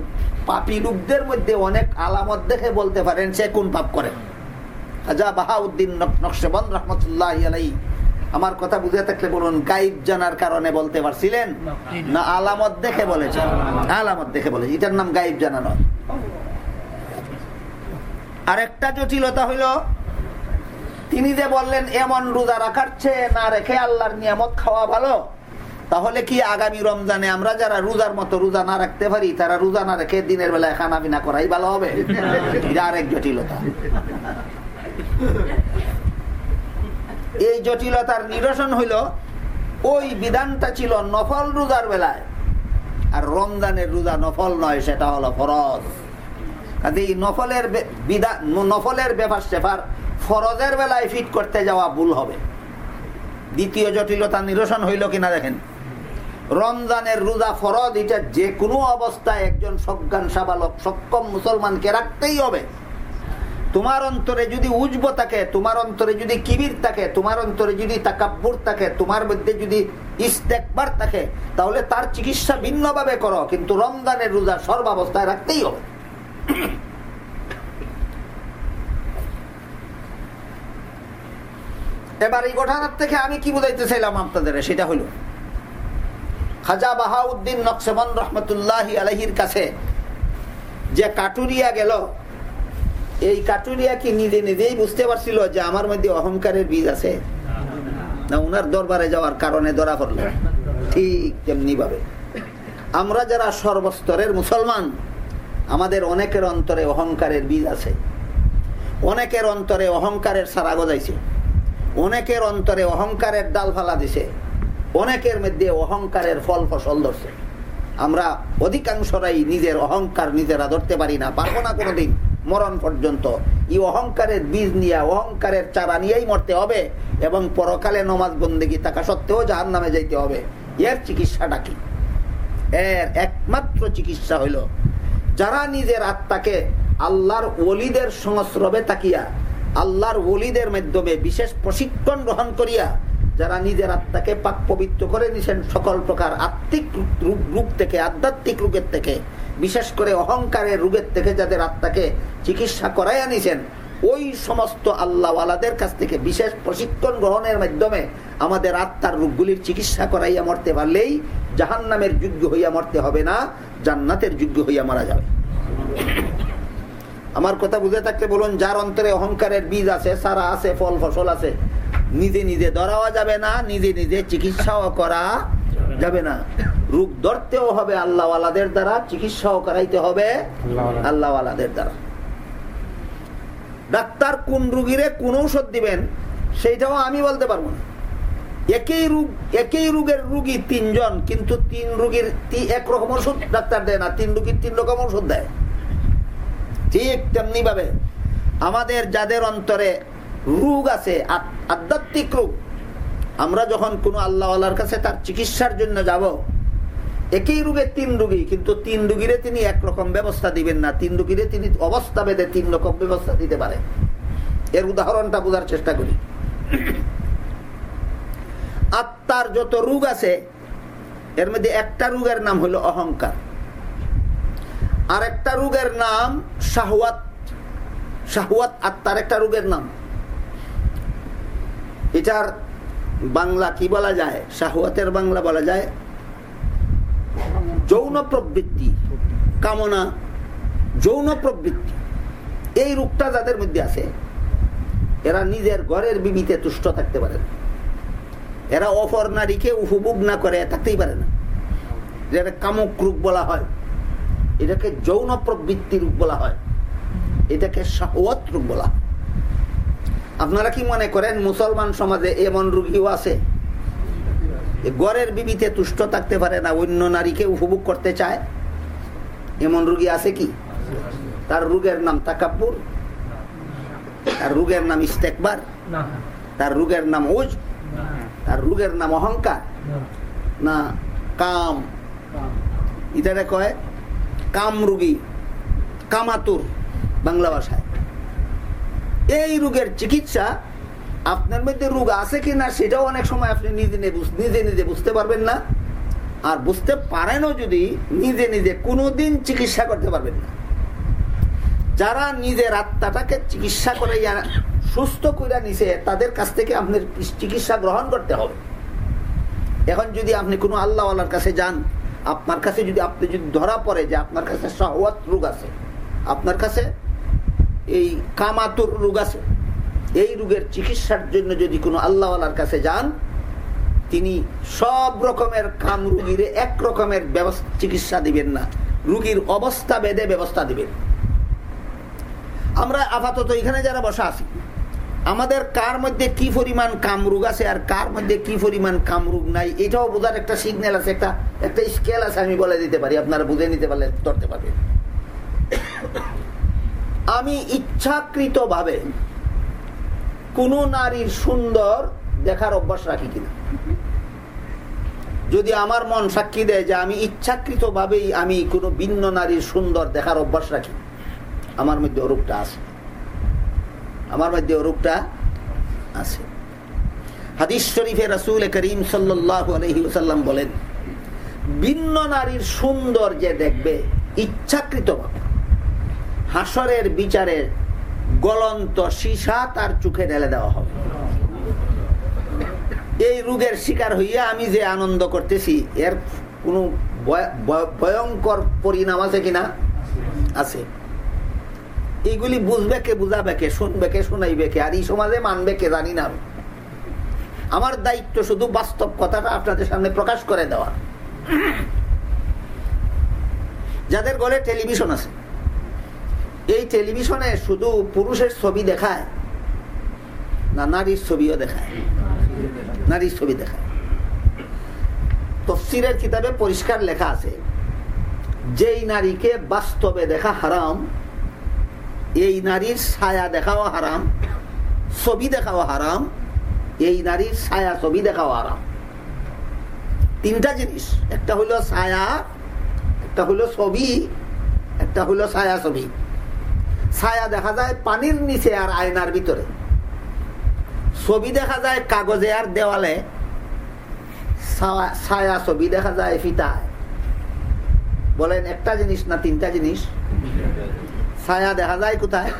A: পাপি রূপদের মধ্যে অনেক আলামত দেখে বলতে পারেন, সে কোন পাপ করে? খাজা বাহাউদ্দিন নকশেবন রহমতুল্লাহ আলাই আমার কথা বুঝে থাকলে বলুন গাইব জানার কারণে বলতে পারছিলেন? না। আলামত দেখে বলেছেন। আলামত দেখে বলে। এটার নাম গাইব জানা নয়। আরেকটা জটিলতা হইল তিনি যে বললেন এমন রোজা রাখার চেয়ে না রেখে আল্লাহর নিয়ামত খাওয়া ভালো। তাহলে কি আগামী রমজানে আমরা যারা রোজার মতো রোজা না রাখতে পারি তারা রোজা না রেখে দিনের বেলায় খানা বিনা করাই ভালো হবে? আরেক জটিলতা। এই জটিলতার নিরসন হইল ওই বিধানটা ছিল নফল রোজার বেলায়। আর রমজানের রোজা নফল নয়, সেটা হলো ফরজ। কাজে নফলের বিধান নফলের ব্যাপার সেপার ফরজের বেলায় ফিট করতে যাওয়া ভুল হবে। দ্বিতীয় জটিলতা নিরসন হইল কিনা দেখেন। রমজানের রোজা ফরজ, এটা যে কোনো অবস্থায় একজন সজ্ঞান, সাবালক, সক্ষম মুসলমানকে রাখতেই হবে। তোমার অন্তরে যদি উজব থাকে, তোমার অন্তরে যদি কিবির থাকে, তোমার অন্তরে যদি তাকাব্বুর থাকে, তোমার মধ্যে যদি ইস্তেকবার থাকে, তাহলে তার চিকিৎসা ভিন্নভাবে করো, কিন্তু রমজানের রোজা সর্বাবস্থায় রাখতেই হবে। এবার এই ঘটনার থেকে আমি কি বুঝাইতে চাইলাম আপনাদের? সেটা হলো খাজা বাহাউদ্দিন নকসমান রহমতুল্লাহ আলহির কাছে যে কাটুরিয়া গেল এই কাটুরিয়া কি নিজে নিজেই বুঝতে পারছিল যে আমার মধ্যে অহংকারের বীজ আছে? না, উনার দরবারে যাওয়ার কারণে ধরা পড়ল। ঠিক তেমনি ভাবে আমরা যারা সর্বস্তরের মুসলমান, আমাদের অনেকের অন্তরে অহংকারের বীজ আছে। অনেকের অন্তরে অহংকারের সারা গজাইছে। অনেকের অন্তরে অহংকারের ডাল ফালা দিছে। অনেকের মধ্যে অহংকারের ফল ফসল ধরছে। আমরা অধিকাংশরাই নিজের অহংকার নিজেরা ধরতে পারি না, পারব না কোনোদিন। মরণ পর্যন্ত। এই অহংকারের বীজ নিয়ে, অহংকারের চারা নিয়েই মরতে হবে এবং পরকালে নমাজ বন্দেগি থাকা সত্ত্বেও জাহান নামে যাইতে হবে। এর চিকিৎসাটা কি? এর একমাত্র চিকিৎসা হইল, যারা নিজের আত্মাকে আল্লাহর ওলিদের সংস্রবে তাকিয়া, আল্লাহর ওলিদের মাধ্যমে বিশেষ প্রশিক্ষণ গ্রহণ করিয়া যারা নিজের আত্মাকে পাক পবিত্র করে নিছেন সকল প্রকার আত্মিক রূপ থেকে, আধ্যাত্মিক রোগের থেকে, বিশেষ করে অহংকারের রোগের থেকে যাদের আত্মাকে চিকিৎসা করাই আনিছেন ওই সমস্ত আল্লাহওয়ালাদের কাছ থেকে বিশেষ প্রশিক্ষণ গ্রহণের মাধ্যমে আমাদের আত্মার রোগগুলির চিকিৎসা করাইয়া মরতে পারলেই জাহান নামের যোগ্য হইয়া মরতে হবে না, জান্নাতের যোগ্য হইয়া মারা যাবে। আমার কথা বুঝে থাকতে বলুন, যার অন্তরে অহংকারের বীজ আছে, সারা আছে, ফল, ফসল আছে নিজে নিজে ধরাও যাবে না নিজে নিজে চিকিৎসাও করা যাবে না। রোগ ধরতেও হবে আল্লাহওয়ালাদের দ্বারা চিকিৎসাও করাইতে হবে আল্লাহওয়ালাদের দ্বারা। ডাক্তার কোন রুগীরে কোন ঔষধ দিবেন সেইটাও আমি বলতে পারব না। একই রোগ একই রোগের রুগী তিনজন কিন্তু তিন রুগীর একরকম ওষুধ ডাক্তার দেয় না তিন রুগীর তিন রকম ওষুধ দেয়। ঠিক তেমনি ভাবে আমাদের যাদের অন্তরে রোগ আছে আধ্যাত্মিক রোগ। আমরা যখন কোনো আল্লাহওয়ালার কাছে তার চিকিৎসার জন্য যাব, একই রোগের তিন রুগী, কিন্তু তিন রুগীরে তিনি একরকম ব্যবস্থা দিবেন না। তিন রুগীরে তিনি অবস্থা বেঁধে তিন রকম ব্যবস্থা দিতে পারে। এর উদাহরণটা বোঝার চেষ্টা করি। আত্মার যত রোগ আছে, এর মধ্যে একটা রোগের নাম হলো অহংকার। আর একটা রোগের নাম শাহওয়াত। শাহওয়াত আত্মার একটা রোগের নাম। এটার বাংলা কি বলা যায়? শাহওয়াতের বাংলা বলা যায় যৌন প্রবৃত্তি, কামনা, যৌন প্রবৃত্তি। এই রূপটা যাদের মধ্যে আছে, এরা নিজের ঘরের বিবিতে তুষ্ট থাকতে পারে না। এরা অপর নারীকে উপভোগ না করে থাকতেই পারে না। যেটা কামক রূপ বলা হয়, এটাকে যৌন প্রবৃত্তি রূপ বলা হয়, এটাকে শাহওয়াত রূপ বলা হয়। আপনারা কি মনে করেন মুসলমান সমাজে এমন রুগীও আছে? গড়ের বিবিতে তুষ্ট থাকতে পারে না অন্য নারীকে উপভোগ করতে চায়? এমন রুগী আছে কি? তার রোগের নাম তাকাপুর তার রোগের নাম ইস্তেকবার তার রোগের নাম ওজ তার রোগের নাম অহংকার না। কাম। ইতারে কয়? কাম রুগী কামাতুর বাংলা ভাষায়। এই রোগের চিকিৎসা আপনার মধ্যে রোগ আছে কি না সেটাও অনেক সময় আপনি নিজে নিজে নিজে বুঝতে পারবেন না। আর বুঝতে পারেনও যদি নিজে নিজে কোনোদিন চিকিৎসা করতে পারবেন না। যারা নিজের আত্মাটাকে চিকিৎসা করে সুস্থ করে নিছে, তাদের কাছ থেকে আপনার চিকিৎসা গ্রহণ করতে হবে। এখন যদি আপনি কোনো আল্লাহওয়ালার কাছে যান, আপনার কাছে যদি আপনি যদি ধরা পড়ে যে আপনার কাছে সহওয়াত রোগ আছে, আপনার কাছে এই কামাতুর রোগ আছে। এই রোগের চিকিৎসার জন্য যদি কোনো আল্লাহওয়ালার কাছে যান, তিনি সব রকমের কাম রুগীর এক রকমের ব্যবস্থা চিকিৎসা দিবেন না। রুগীর অবস্থা বেদে ব্যবস্থা দিবেন। আমরা আপাতত এখানে যারা বসা আছি, আমাদের কার মধ্যে কি পরিমাণ কামরুগ আছে আর কার মধ্যে কি পরিমাণ কামরুগ নাই, এটাও বোঝার একটা সিগন্যাল আছে, একটা একটা স্কেল আছে, আমি বলে দিতে পারি, আপনারা বুঝে নিতে পারলে ধরতে পারবেন। আমি ইচ্ছাকৃত ভাবে কোন নারীর সুন্দর দেখার অভ্যাস রাখি কিনা। যদি আমার মন সাক্ষী দেয় যে আমি ইচ্ছাকৃত ভাবেই আমি কোনো ভিন্ন নারীর সুন্দর দেখার অভ্যাস রাখি, আমার মধ্যে অরূপটা আছে। আমার মধ্যে অরূপটা আছে। হাদিস শরীফে রাসুল করিম সাল্লাম বলেন, ভিন্ন নারীর সুন্দর যে দেখবে ইচ্ছাকৃত হাসরের বিচারের গলন্ত সীসা তার চোখে ঢেলে দেওয়া হবে। এই রোগের শিকার হইয়া আমি যে আনন্দ করতেছি, এর কোন ভয়ঙ্কর পরিণাম আছে কিনা? আছে। এইগুলি বুঝবে কে বুঝাবে কে, শুনবে কে, শোনাইবে কে, আর এই সমাজে মানবে কে জানি না আমার দায়িত্ব শুধু বাস্তব কথাটা আপনাদের সামনে প্রকাশ করে দেওয়া। যাদের ঘরে টেলিভিশন আছে এই টেলিভিশনে শুধু পুরুষের ছবি দেখায়, না নারীর ছবিও দেখায়। নারীর ছবি দেখায়। তফসিরের কিতাবে পরিষ্কার লেখা আছে, যেই নারীকে বাস্তবে দেখা হারাম, এই নারীর ছায়া দেখাও হারাম, ছবি দেখাও হারাম, এই নারীর ছায়া ছবি দেখাও হারাম। তিনটা জিনিস, একটা হইল ছায়া, একটা হইল ছবি, একটা হইল ছায়া ছবি। ছায়া দেখা যায় পানির নিচে আর আয়নার ভিতরে। ছবি দেখা যায় কাগজে আর দেওয়ালে। ছায়া ছবি দেখা যায় ফিতায়। বলেন, একটা জিনিস না তিনটা জিনিস? ছায়া দেখা যায় কোথায়?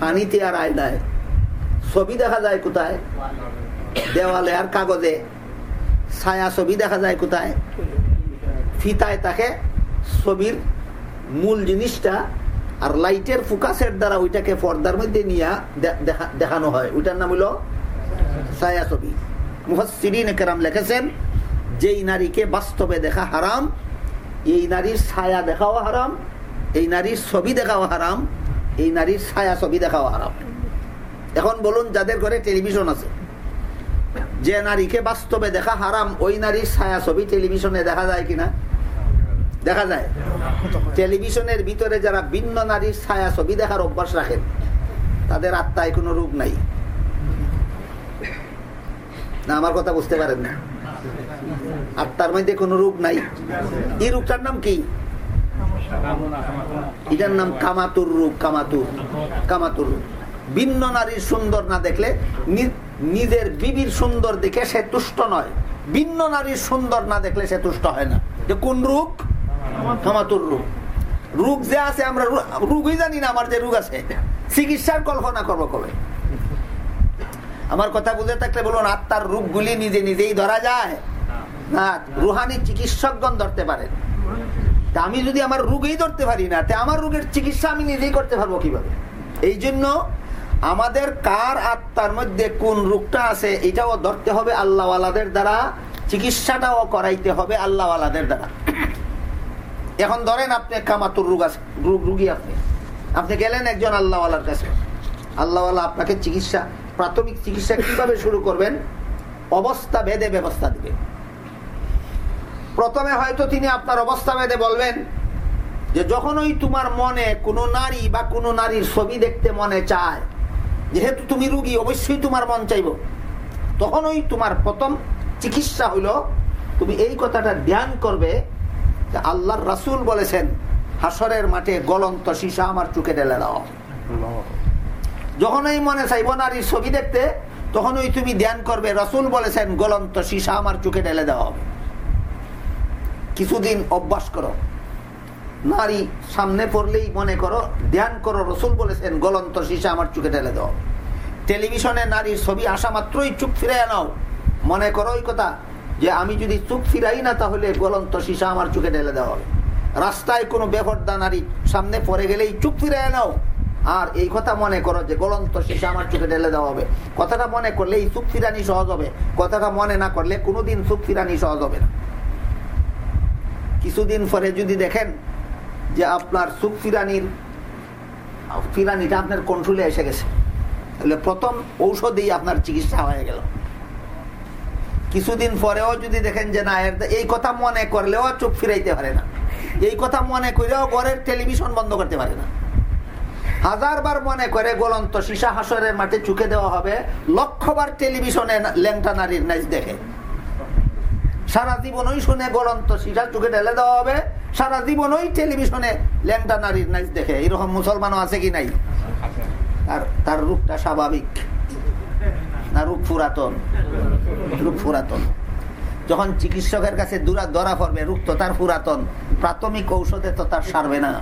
A: পানিতে আর আয়নায়। ছবি দেখা যায় কোথায়? দেওয়ালে আর কাগজে। ছায়া ছবি দেখা যায় কোথায়? ফিতায় তাকে ছবির মূল জিনিসটা আর লাইটের ফোকাসের দ্বারা ওইটাকে পর্দার মধ্যে নিয়ে দেখানো হয়। ওইটার নাম হলো ছায়া ছবি মুহসিরিন কেরাম লিখেছেন, যেই নারীকে বাস্তবে দেখা হারাম, এই নারীর ছায়া দেখাও হারাম, এই নারীর ছবি দেখাও হারাম, এই নারীর ছায়া ছবি দেখাও হারাম। এখন বলুন, যাদের ঘরে টেলিভিশন আছে, যে নারীকে বাস্তবে দেখা হারাম, ওই নারীর ছায়া ছবি টেলিভিশনে দেখা যায় কিনা? দেখা যায়। টেলিভিশনের ভিতরে যারা ভিন্ন নারীর ছায়া ছবি দেখার অভ্যাস রাখেন, তাদের আত্মায় কোনো রোগ নাই। না, আমার কথা বুঝতে পারেন না। আত্মার মধ্যে কোনো রোগ নাই। এই রোগটার নাম কি? এটার নাম কামাতুর রূপ, কামাতুর কামাতুর রূপ। ভিন্ন নারীর সুন্দর না দেখলে নিজের বিবির সুন্দর দেখে সে তুষ্ট নয়। ভিন্ন নারীর সুন্দর না দেখলে সে তুষ্ট হয় না। যে কোন রূপ? কামাতুর রূপ রোগ যে আছে আমরা রোগই জানি না, আমার যে রোগ আছে। চিকিৎসার কল্পনা করব কবে? আমার কথা বুঝে থাকলে বলুন, আত্মার রোগগুলি নিজে নিজেই ধরা যায়? না, রুহানি চিকিৎসকগণ ধরতে পারেন। আমি যদি আমার রোগেই ধরতে পারি না, তে আমার রোগের চিকিৎসা আমি নিজেই করতে পারব কীভাবে? এই জন্য আমাদের কার আত্মার মধ্যে কোন রোগটা আছে, এটাও ধরতে হবে আল্লাহওয়ালাদের দ্বারা, চিকিৎসাটাও করাইতে হবে আল্লাহওয়ালাদের দ্বারা। এখন ধরেন আপনি কামাতুর রোগ আছে, রুগী আপনি। আপনি গেলেন একজন আল্লাহওয়ালার কাছে। আল্লাহওয়ালা আপনাকে চিকিৎসা, প্রাথমিক চিকিৎসা কীভাবে শুরু করবেন? অবস্থা ভেদে ব্যবস্থা দিবেন প্রথমে হয়তো তিনি আপনার অবস্থা ভেদে বলবেন যে যখন ওই তোমার মনে কোনো নারী বা কোনো নারীর ছবি দেখতে মনে চায়, যেহেতু তুমি রুগী, অবশ্যই তোমার মন চাইব। তখন ওই তোমার প্রথম চিকিৎসা হইল, তুমি এই কথাটা ধ্যান করবে আল্লাহর রাসুল বলেছেন হাসরের মাঠে গলন্ত সীসা আমার চুকে ঢেলে দাও। যখন এই মনে চাইব নারীর ছবি দেখতে তখন ওই তুমি ধ্যান করবে, রসুল বলেছেন, গলন্ত সীসা আমার চুকে ঢেলে হবে কিছুদিন অভ্যাস করো। নারী সামনে পড়লেই মনে করো, ধ্যান করো, রসুল বলেছেন, গলন্ত সীসা আমার চুকে ঢেলে দাও। টেলিভিশনে নারীর ছবি আসা মাত্রই চুপ ফিরে নাও। মনে করো ওই কথা যে আমি যদি চুপ ফিরাই না, তাহলে গলন্ত সীসা আমার চোখে ঢেলে দেওয়া হবে। রাস্তায় কোনো বেফরদা নারী সামনে পড়ে গেলেই চুপ ফিরে নাও। আর এই কথা মনে করো যে গলন্ত সীসা আমার চোখে ঢেলে দেওয়া হবে। কথাটা মনে করলে এই চুপ ফিরানি সহজ হবে। কথাটা মনে না করলে কোনোদিন চুপ ফিরানি সহজ হবে না। কিছুদিন পরে যদি দেখেন যে আপনার সুখ ফিরানির, ফিরানিটা আপনার কন্ট্রোলে এসে গেছে। তাহলে প্রথম ঔষধেই আপনার চিকিৎসা হয়ে গেল। কিছুদিন পরেও যদি দেখেন যে না এই কথা মনে করলেও চোখ ফিরাইতে পারে না। এই কথা মনে করেও ঘরের টেলিভিশন বন্ধ করতে পারে না। হাজার বার মনে করে গলন্ত সীসা হাসরের মাঠে চুকে দেওয়া হবে, লক্ষবার টেলিভিশনে ল্যাংটা নারীর নাচ দেখে। সারা জীবনই শুনে গলন্ত সীসা চুকে ঢেলে দেওয়া হবে, সারা জীবনই টেলিভিশনে ল্যাংটা নারীর নাচ দেখে। এরকম মুসলমানও আছে কি নাই? আর তার রূপটা স্বাভাবিক। না রূপ পুরাতন। রূপ পুরাতন। যখন চিকিৎসকের কাছে দূরা ধরা পড়বে রূপ তো তার পুরাতন। প্রাথমিক ঔষধে তো তার সারবে না।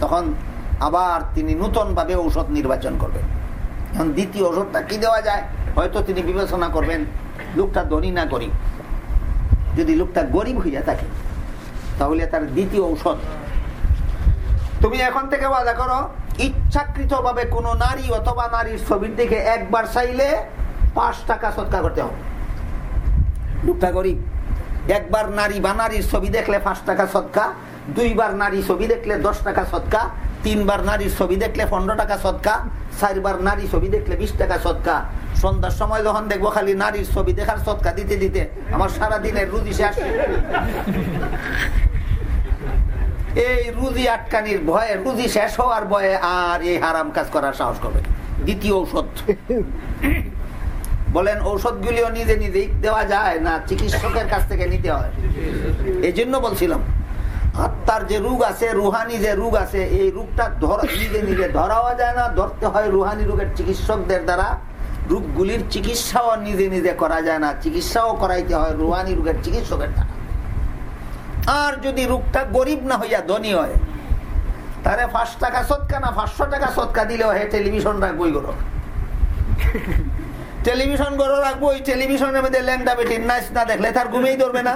A: তখন আবার তিনি নূতনভাবে ঔষধ নির্বাচন করবেন। এখন দ্বিতীয় ওষুধটা কি দেওয়া যায়? হয়তো তিনি বিবেচনা করবেন, লোকটা ধনী না গরিব। যদি লোকটা গরিব হইয়া থাকে, তাহলে তার দ্বিতীয় ঔষধ। তুমি এখন থেকে বাধা করো ইচ্ছাকৃত ভাবে কোন নারী অথবা নারীর ছবির দিকে একবার চাইলে পাঁচ টাকা সৎকার করতে হবে। লোকটা গরিব একবার নারী বা নারীর ছবি দেখলে পাঁচ টাকা সৎকা দুইবার নারী ছবি দেখলে দশ টাকা সৎকা তিনবার নারীর ছবি দেখলে পনেরো টাকা সৎকা চারবার নারী ছবি দেখলে বিশ টাকা সৎকা সন্ধ্যার সময় যখন দেখব খালি নারীর ছবি দেখার সৎকা দিতে দিতে আমার সারা দিনের রুজি শেষ। এই রুজি আটকানির ভয়ে রুজি শেষ হওয়ার ভয়ে আর এই হারাম কাজ করার সাহস করবে দ্বিতীয় ঔষধ। বলেন, ঔষধগুলিও নিজে নিজেই দেওয়া যায় না, চিকিৎসকের কাছ থেকে নিতে হয়। এই জন্য বলছিলাম, আত্মার যে রোগ আছে, রুহানি যে রোগ আছে, এই রোগটা নিজে নিজে ধরাও যায় না, ধরতে হয় রুহানি রোগের চিকিৎসকদের দ্বারা। রোগগুলির চিকিৎসাও নিজে নিজে করা যায় না, চিকিৎসাও করাইতে হয় রুহানি রোগের চিকিৎসকের দ্বারা। আর যদি রোগটা গরিব না হইয়া ধনী হয় তাহলে পাঁচ টাকা সৎকা না পাঁচশো টাকা সৎকা দিলেও হে টেলিভিশন রাখবোই গরো টেলিভিশন গরো রাখব ওই টেলিভিশনের মধ্যে ল্যাংটা বেটির নাচ না দেখলে তার ঘুমেই ধরবে না।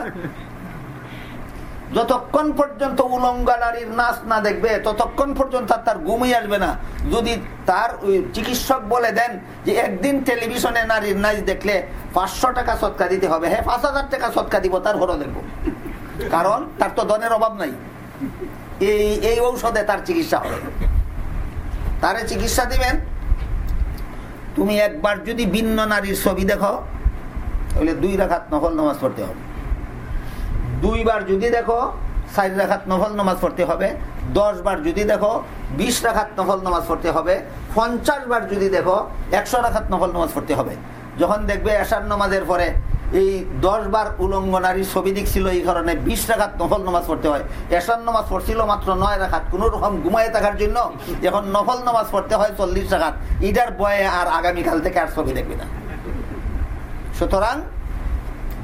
A: যতক্ষণ পর্যন্ত উলঙ্গা নারীর নাচ না দেখবে, ততক্ষণ পর্যন্ত তার ঘুমই আসবে না। যদি তার চিকিৎসক বলে দেন যে, একদিন টেলিভিশনে নারীর নাচ দেখলে পাঁচশো টাকা সৎকা দিতে হবে। হ্যাঁ পাঁচ হাজার টাকা সৎকা দিব, তার হরো দেখব। কারণ তার তো ধনের অভাব নাই। এই এই ঔষধে তার চিকিৎসা হবে। তারে চিকিৎসা দিবেন তুমি একবার যদি ভিন্ন নারীর ছবি দেখো, তাহলে দুই রাখাত নফল নামাজ পড়তে হবে। দুইবার যদি দেখো, চার রাখাত নফল নামাজ পড়তে হবে। দশ বার যদি দেখো, বিশ রাখাত নফল নামাজ পড়তে হবে। পঞ্চাশ বার যদি দেখো, একশো রাখাত নফল নামাজ পড়তে হবে। যখন দেখবে এশার নামাজের পরে এই দশ বার উলঙ্গ নারীর ছবি দেখছিল, এই কারণে বিশ রাখাত নফল নামাজ পড়তে হয়। এশার নামাজ পড়ছিল মাত্র নয় রাখাত, কোন রকম ঘুমায় থাকার জন্য এখন নফল নামাজ পড়তে হয় চল্লিশ রাখাত। ইটার বয়ে আর আগামীকাল থেকে আর ছবি দেখবি না। সুতরাং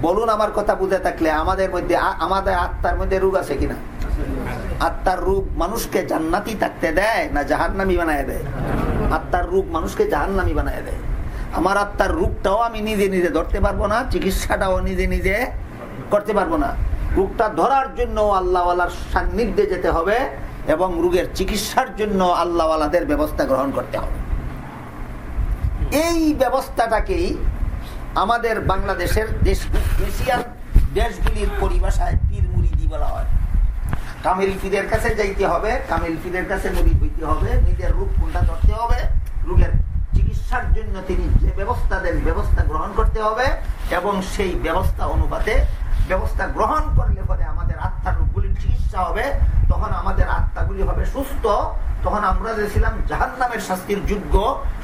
A: বলুন আমার কথা বুঝে থাকলে, আমাদের মধ্যে আমাদের আত্মার মধ্যে রোগ আছে কিনা? আত্মার রূপ মানুষকে জান্নাতি থাকতে দেয় না জাহান নামি বানায় দেয়? আত্মার রূপ মানুষকে জাহান নামি বানায় দেয়। আমার আত্মার রূপটাও আমি নিজে নিজে ধরতে পারব না, চিকিৎসাটাও নিজে নিজে করতে পারব না। রোগটা ধরার জন্য আল্লাহওয়ালার সান্নিধ্যে যেতে হবে এবং রোগের চিকিৎসার জন্য আল্লাহওয়ালাদের ব্যবস্থা গ্রহণ করতে হবে। এই ব্যবস্থাটাকেই আমাদের বাংলাদেশের দেশ এশিয়ান দেশগুলির পরিভাষায় পীর মুরিদি বলা হয়। কামিল পীরের কাছে যাইতে হবে, কামিল পীরের কাছে মুড়ি হইতে হবে, নিজের রূপ কোনটা ধরতে হবে, রোগের চিকিৎসার জন্য তিনি যে ব্যবস্থা দেন, ব্যবস্থা গ্রহণ করতে হবে এবং সেই ব্যবস্থা অনুপাতে ব্যবস্থা গ্রহণ করলে পরে আমাদের আত্মার রূপগুলির চিকিৎসা হবে। তখন আমাদের আত্মাগুলি হবে সুস্থ। তখন আমরা যে ছিলাম জাহান নামের শাস্তির যোগ্য,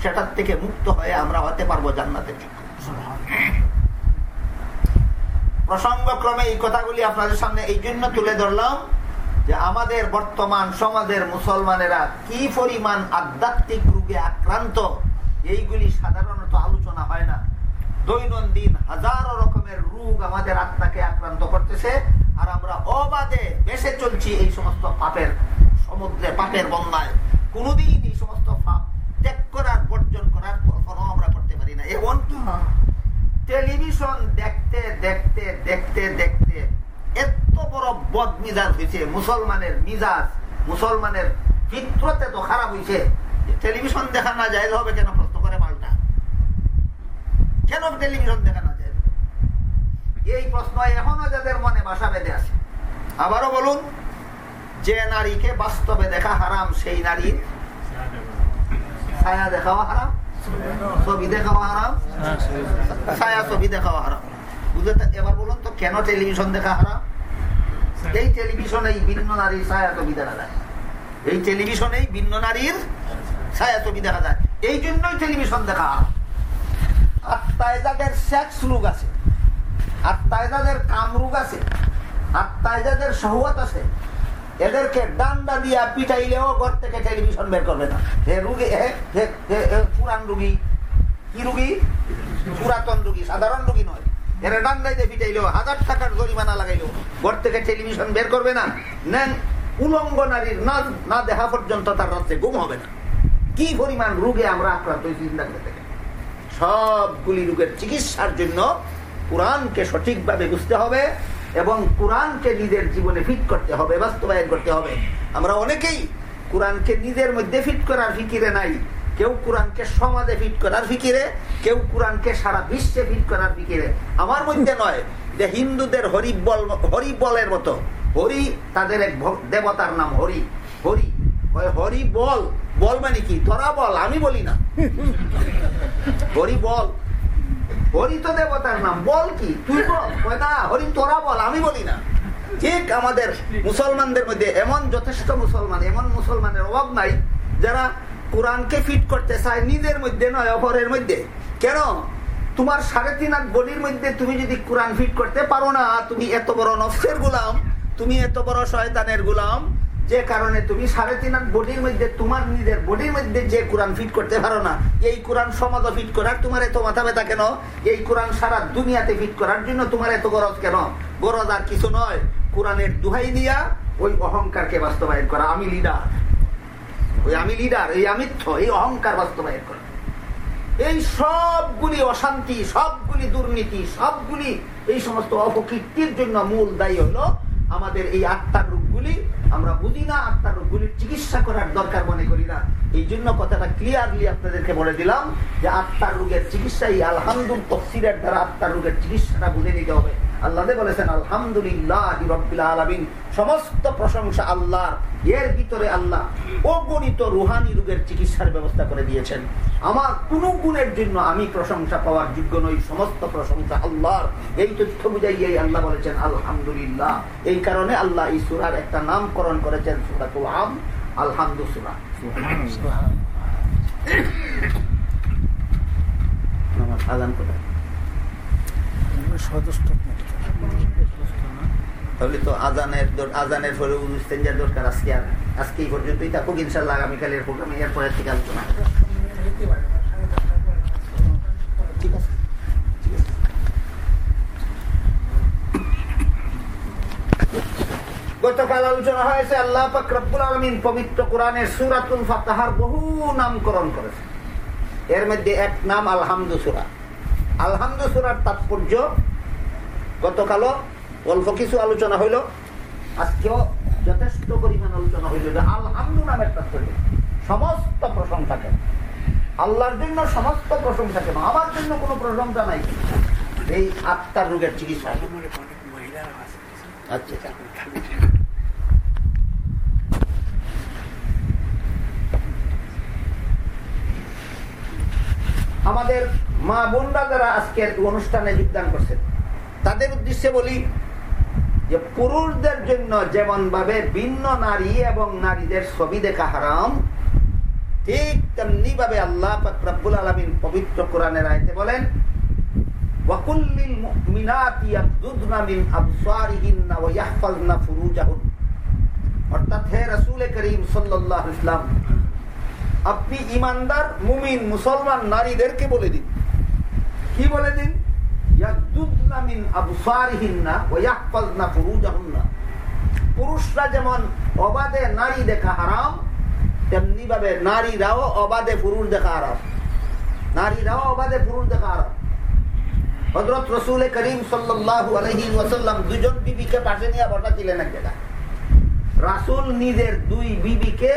A: সেটার থেকে মুক্ত হয়ে আমরা হতে পারব জান্নাতের যোগ্য। প্রসঙ্গক্রমে এই কথাগুলি আপনাদের সামনে এই জন্য তুলে ধরলাম যে আমাদের বর্তমান সমাজের মুসলমানেরা কি পরিমাণ আধ্যাত্মিক রোগে আক্রান্ত? এইগুলি সাধারণত আলোচনা হয় না। দৈনন্দিন হাজারো রকমের রোগ আমাদের আত্মাকে আক্রান্ত করতেছে আর আমরা অবাধে বেসে চলছি এই সমস্ত পাপের সমুদ্রে পাপের বন্যায় কোনোদিন এই সমস্ত পাপ ত্যাগ করার বর্জন করার কখনো আমরা করতে পারি না। এমনকি টেলিভিশন দেখতে দেখতে দেখতে দেখতে এত বড় বদ মিজাজ হয়েছে মুসলমানের মিজাজ মুসলমানের চিত্রতে তো খারাপ হয়েছে টেলিভিশন দেখা না যায় হবে কেন প্রশ্ন? করে পাল্টা। কেন টেলিভিশন দেখা না যায় এই প্রশ্ন এখনও যাদের মনে বাসা বেঁধে আছে। আবারও বলুন, যে নারীকে বাস্তবে দেখা হারাম, সেই নারীর ছায়া দেখাও হারাম, ছবি দেখাও হারাম, ছায়া ছবি দেখাও হারাম। বুঝতে এবার বলুন তো, কেন টেলিভিশন দেখা হারাম? এই টেলিভিশনেই ভিন্ন নারীর ছায়া ছবি দেখা যায়। এই টেলিভিশনেই ভিন্ন নারীর ছায়া ছবি দেখা যায়। এই জন্যই টেলিভিশন দেখা হারাম আত্মায় যাদের সেক্স রোগ আছে। আত্মায় যাদের কাম রোগ আছে। আত্মায় যাদের সহবত আছে। এদেরকে ডান্ডা দিয়া পিটাইলেও ঘর থেকে টেলিভিশন বের করবে না। হে রুগী পুরান রুগী। কি রুগী? পুরাতন রুগী, সাধারণ রুগী নয়। এরা ডান্ডাই দিয়ে পিটাইলেও, হাজার টাকার জরিমানা লাগাইলেও ঘর থেকে টেলিভিশন বের করবে না। নেন, উলঙ্গ নারীর না না দেখা পর্যন্ত তার রাত্রে গুম হবে না। কি পরিমাণ রোগে আমরা আক্রান্ত হয়েছি চিন্তা করে দেখেন। সবগুলি রোগের চিকিৎসার জন্য কোরআনকে সঠিকভাবে বুঝতে হবে এবং কোরআনকে নিজের জীবনে ফিট করতে হবে, বাস্তবায়ন করতে হবে। আমরা অনেকেই কোরআনকে নিজের মধ্যে ফিট করার ফিকিরে নাই। কেউ কোরআনকে সমাজে ফিট করার ফিকিরে, কেউ কোরআনকে সারা বিশ্বে ফিট করার ফিকিরে। আমার মধ্যে নয়, যে হিন্দুদের হরিবল, হরিবলের মতো। হরি তাদের এক দেবতার নাম হরি। হরি। হরি বল। বল মানে কি? তোরা বল, আমি বলি না। হরি বল। হরি তো দেবতার নাম, বল কি? তুই বল। হরি তোরা বল, আমি বলি না। ঠিক আমাদের মুসলমানদের মধ্যে এমন যথেষ্ট মুসলমান, এমন মুসলমানের অভাব নাই, যারা কোরআনকে ফিট করতে চায় নিজের মধ্যে নয়, অপরের মধ্যে। কেন? তোমার সাড়ে তিন আট বডির মধ্যে তুমি যদি কোরআন ফিট করতে পারো না, তুমি এত বড় নফসের গুলাম, তুমি এত বড় শয়তানের গুলাম যে কারণে তুমি সাড়ে তিন বডির মধ্যে, তোমার নিজের বডির মধ্যে যে কোরআন ফিট করতে পারো না, এই কোরআন সমাজ ফিট করার তোমার এত মাথা ব্যথা কেন? এই কোরআন সারা দুনিয়াতে ফিট করার জন্য তোমার এত গরজ কেন? গরজ আর কিছু নয়, কোরআনের দুহাই দিয়া ওই অহংকারকে বাস্তবায়ন করা, আমি লিডার ওই আমি লিডার এই আমিত্ব, এই অহংকার বাস্তবায়ন করা। এই সবগুলি অশান্তি, সবগুলি দুর্নীতি, সবগুলি এই সমস্ত অপকীর্তির জন্য মূল দায়ী হলো আমাদের এই আত্মার রোগগুলি, আমরা বুঝি না, আত্মার রোগগুলির চিকিৎসা করার দরকার মনে করি না। এই জন্য কথাটা ক্লিয়ারলি আপনাদেরকে বলে দিলাম যে আত্মার রোগের চিকিৎসা এই আলহামদুল তফসিরের দ্বারা আত্মার রোগের চিকিৎসাটা বুঝে নিতে হবে। আল্লাহ বলেছেন আলহামদুলিল্লাহ আলমিন। সমস্ত প্রশংসা আল্লাহর। এর ভিতরে আল্লাহ অগণিত রুহানি রোগের চিকিৎসার ব্যবস্থা করে দিয়েছেন। আমার কোন গুণের জন্য আমি প্রশংসা পাওয়ার যোগ্য নই সমস্ত প্রশংসা আল্লাহর। এই তথ্য বুঝাই আল্লাহ বলেছেন আলহামদুলিল্লাহ। এই কারণে আল্লাহ এই সুরার একটা নামকরণ করেছেন সুরাতুল আম আলহামদু সুরা। আদান কোথায় তাহলে তো আজানের আজানের পরে দরকার আজকে আর আজকে এই পর্যন্তই থাকুক ইনশাল্লাহ থেকে আলোচনা গতকাল আলোচনা হয়েছে, আল্লাহ পাক আলমিন পবিত্র কোরআনের সুরাতুল ফাতাহার বহু নামকরণ করেছে এর মধ্যে এক নাম আলহামদু সুরা। আলহামদু সুরার তাৎপর্য গতকালও অল্প কিছু আলোচনা হইল। আজকেও যথেষ্ট পরিমাণ আলোচনা হইল যে আলহামদু নামের তাৎপর্য সমস্ত প্রশংসাকে। আল্লাহর জন্য সমস্ত প্রশংসা কেন আমার জন্য কোনো প্রশংসা নাই। এই আত্মার রোগের চিকিৎসা। আচ্ছা। আমাদের মা বোনরা যারা আজকের অনুষ্ঠানে যোগদান করছেন তাদের উদ্দেশ্যে বলি যে পুরুষদের জন্য যেমন ভাবে ভিন্ন নারী এবং নারীদের ছবি দেখা হারাম, ঠিক তেমনি ভাবে আল্লাহ রাব্বুল আলমিন পবিত্র কোরআনের আয়তে বলেন অর্থাৎ হে রাসূল করিম ওয়াসাল্লাম, আপনি ইমানদার, মুমিন, মুসলমান নারীদেরকে বলে দিন। কি বলে দিন? পুরুষরা যেমন অবাধে নারী দেখা হারাম তেমনি ভাবে নারীরাও অবাধে পুরুষ দেখা হারাম। নারীরাও অবাধে পুরুষ দেখা হারাম। হজরত রসুল করিম সাল্লাহ আলহি ওয়াসাল্লাম দুজন বিবিকে পাশে নিয়ে বসাছিলেন এক জায়গায়। রাসুল নিজের দুই বিবিকে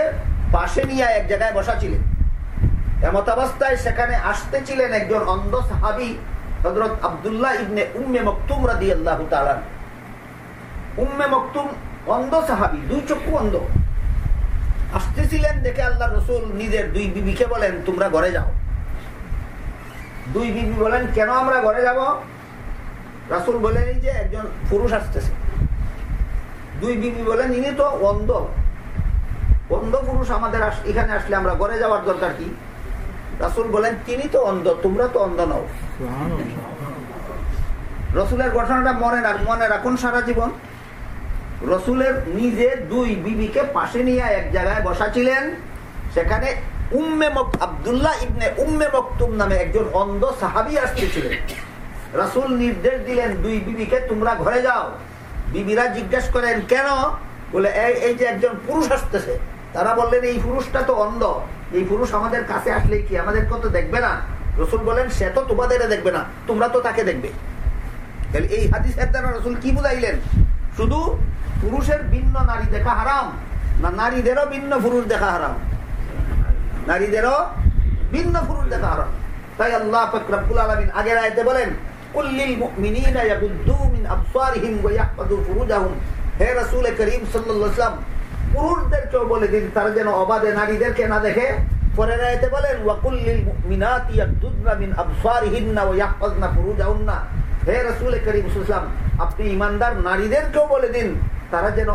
A: পাশে নিয়ে এক জায়গায় বসাছিলেন এমত অবস্থায় সেখানে আসতেছিলেন একজন অন্ধ সাহাবি হজরত আবদুল্লাহ ইবনে উম্মে মকতুম রাদি আল্লাহ উম্মে মকতুম অন্ধ সাহাবি, দুই চক্ষু অন্ধ। আসতেছিলেন দেখে আল্লাহ রসুল নিজের দুই বিবিকে বলেন, তোমরা ঘরে যাও। দুই বিবি বলেন, কেন আমরা ঘরে যাব? রাসুল বলেন যে একজন পুরুষ আসতেছে। দুই বিবি বলেন, ইনি তো অন্ধ। অন্ধ পুরুষ আমাদের এখানে আসলে আমরা ঘরে যাওয়ার দরকার কি? রাসুল বলেন, তিনি তো অন্ধ, তোমরা তো অন্ধ নও। রসুলের ঘটনাটা মনে রাখ, মনে রাখুন সারা জীবন। রসুলের নিজে দুই বিবিকে পাশে নিয়ে এক জায়গায় বসাছিলেন। সেখানে উম্মে আবদুল্লাহ ইবনে উম্মে মকতুম নামে একজন অন্ধ সাহাবি আসতেছিলেন। রাসুল নির্দেশ দিলেন, দুই বিবিকে তোমরা ঘরে যাও। বিবিরা জিজ্ঞেস করেন, কেন? বলে এই যে একজন পুরুষ আসতেছে। তারা বললেন, এই পুরুষটা তো অন্ধ। এই পুরুষ আমাদের কাছে আসলে কি আমাদের কত দেখবে না? রসুল বলেন, সে তো তোমাদের দেখবে না, তোমরা তো তাকে দেখবে। এই হাদিসের দ্বারা রসুল কি বুঝাইলেন? শুধু পুরুষের ভিন্ন নারী দেখা হারাম, না নারীদেরও ভিন্ন পুরুষ দেখা হারাম? নারীদেরও ভিন্ন পুরুষ দেখা হারাম। তাই আল্লাহ ফকরাবুল আলমিন আগের আয়তে বলেন হে রসুল করিম ওয়াসাল্লাম পুরুষদেরকেও বলে দিন, তারা যেন অবাধে নারীদেরকে না দেখে। পরের বলেন করিম আপনি ইমানদার বলে দিন, তারা যেন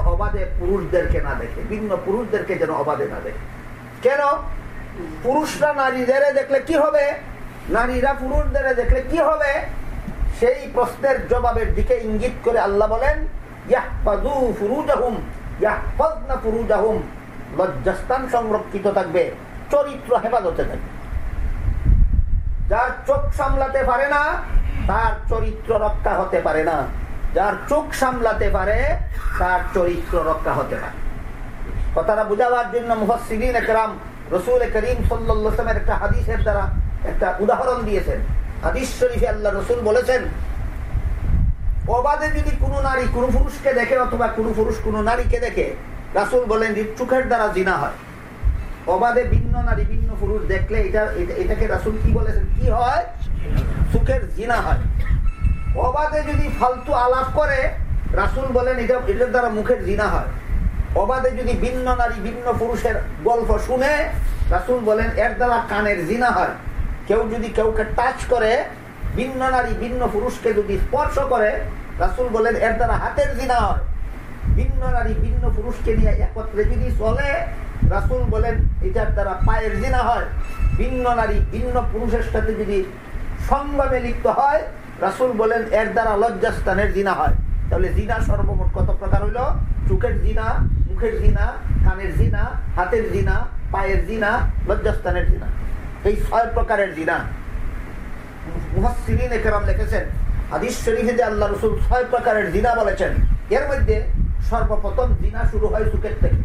A: পুরুষদেরকে না দেখে পুরুষদেরকে যেন না দেখে। কেন? পুরুষরা নারীদের দেখলে কি হবে? নারীরা পুরুষদের দেখলে কি হবে? সেই প্রশ্নের জবাবের দিকে ইঙ্গিত করে আল্লাহ বলেন লজ্জাস্থান সংরক্ষিত থাকবে, চরিত্র হেফাজতে থাকবে। যার চোখ সামলাতে পারে না, তার চরিত্র রক্ষা হতে পারে না। যার চোখ সামলাতে পারে, তার চরিত্র রক্ষা হতে পারে। কথাটা বুঝাবার জন্য মুহসিদিন একরাম, রসুল করিম সাল্লামের একটা হাদিসের দ্বারা একটা উদাহরণ দিয়েছেন। হাদিস শরীফে আল্লাহ রসুল বলেছেন অবাধে যদি কোনো নারী কোনো পুরুষকে দেখে অথবা কোনো পুরুষ কোনো নারীকে দেখে, রাসুল বলেন চোখের দ্বারা জিনা হয়। অবাধে ভিন্ন নারী, ভিন্ন পুরুষ দেখলে এটা এটাকে রাসুল কি বলেছেন? কি হয়? চোখের জিনা হয়। অবাধে যদি ফালতু আলাপ করে, রাসুল বলেন এটা, এটার দ্বারা মুখের জিনা হয়। অবাধে যদি ভিন্ন নারী, ভিন্ন পুরুষের গল্প শুনে, রাসুল বলেন এর দ্বারা কানের জিনা হয়। কেউ যদি কেউকে টাচ করে ভিন্ন নারী, ভিন্ন পুরুষকে যদি স্পর্শ করে, রাসুল বলেন, এর দ্বারা হাতের জিনা হয়। ভিন্ন নারী, ভিন্ন পুরুষকে নিয়ে একত্রে যদি চলে, রাসুল বলেন, এটার দ্বারা পায়ের জিনা হয়। ভিন্ন নারী, ভিন্ন পুরুষের সাথে যদি সঙ্গমে লিপ্ত হয়, রাসুল বলেন, এর দ্বারা লজ্জাস্থানের জিনা হয়। তাহলে জিনা সর্বমোট কত প্রকার হইল? চোখের জিনা, মুখের জিনা, কানের জিনা, হাতের জিনা, পায়ের জিনা, লজ্জাস্থানের জিনা। এই ছয় প্রকারের জিনা। মুহাসিন একরাম লিখেছেন, হাদিস শরীফে আল্লাহ রসুল ছয় প্রকারের জিনা বলেছেন, এর মধ্যে সর্বপ্রথম জিনা শুরু হয় চুকের থেকে।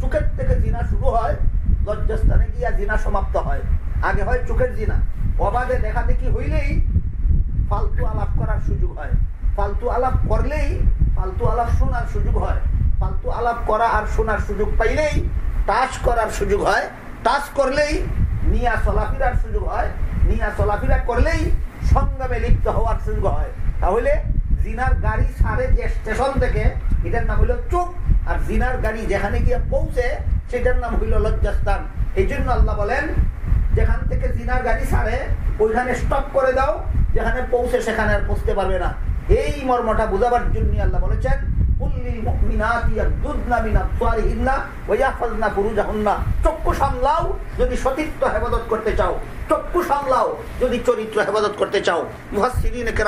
A: চুকের থেকে জিনা শুরু হয়, লজ্জাস্থানে গিয়া জিনা সমাপ্ত হয়। আগে হয় চোখের জিনা। অবাধে দেখা দেখি হইলেই ফালতু আলাপ করার সুযোগ হয়। ফালতু আলাপ করলেই ফালতু আলাপ শোনার সুযোগ হয়। ফালতু আলাপ করা আর শোনার সুযোগ পাইলেই টাচ করার সুযোগ হয়। টাচ করলেই নিয়া চলাফিরার সুযোগ হয়। নিয়া চলাফিরা করলেই সংগ্রামে লিপ্ত হওয়ার সুযোগ হয়। তাহলে জিনার গাড়ি সারে যে স্টেশন থেকে, এটার নাম হইল চুপ, আর জিনার গাড়ি যেখানে গিয়ে পৌঁছে, সেটার নাম হইল লজ্জাস্থান। এই জন্য আল্লাহ বলেন, যেখান থেকে জিনার গাড়ি ছাড়ে, ওইখানে স্টপ করে দাও, যেখানে পৌঁছে সেখানে আর পৌঁছতে পারবে না। এই মর্মটা বুঝাবার জন্য আল্লাহ বলেছেন চক্ষু সামলাও, যদি সতীত্ব হেফাজত করতে চাও। চক্ষু সামলাও। যদি চরিত্র হেফাজত করতে চাও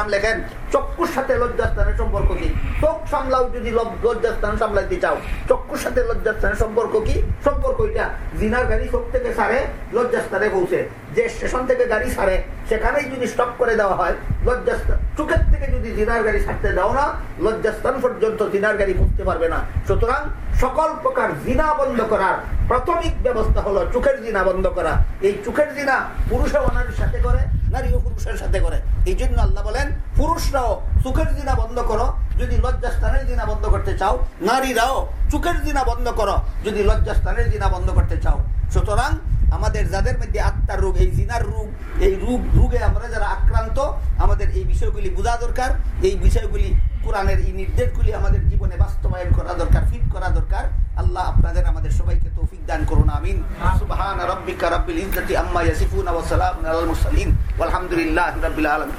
A: লেখেন, চক্ষুর সাথে লজ্জাস্থানের সম্পর্ক কি? চোখ সামলাও যদি লজ্জাস্থান সামলাইতে চাও। চক্ষুর সাথে লজ্জাস্থানের সম্পর্ক কি? সম্পর্ক এটা, জিনার গাড়ি চোখ থেকে সারে, লজ্জাস্থানে পৌঁছে। যে স্টেশন থেকে গাড়ি সারে, সেখানেই যদি স্টপ করে দেওয়া হয়, লজ্জাস্থান চোখের থেকে যদি জিনার গাড়ি ছাড়তে দাও না, লজ্জাস্থান পর্যন্ত জিনার গাড়ি পৌঁছতে পারবে না। সুতরাং সকল প্রকার জিনা বন্ধ করার প্রাথমিক ব্যবস্থা হলো চোখের জিনা বন্ধ করা। এই চোখের জিনা পুরুষও ওনার সাথে করে, নারী ও পুরুষের সাথে করে। এই জন্য আল্লাহ বলেন পুরুষরাও চোখের জিনা বন্ধ করো, যদি লজ্জাস্থানের জিনা বন্ধ করতে চাও, নারীরাও চোখের জিনা বন্ধ করো, যদি লজ্জাস্থানের জিনা বন্ধ করতে চাও। সুতরাং আমাদের যাদের মধ্যে আত্মার রোগ, এই জিনার রোগ, এই রোগ, রোগে আমরা যারা আক্রান্ত, আমাদের এই বিষয়গুলি বোঝা দরকার, এই বিষয়গুলি কোরআনের এই নির্দেশগুলি আমাদের জীবনে বাস্তবায়ন করা দরকার ফিট করা দরকার। আল্লাহ আপনাদের, আমাদের সবাইকে তৌফিক দান করুন, আমিন। সুবহান রাব্বিকা রাব্বিল ইজ্জাতি আম্মা ইয়াসিফুন ওয়া সালামুন আলাল মুরসালিন। ওয়ালহামদুলিল্লাহি রাব্বিল আলামিন।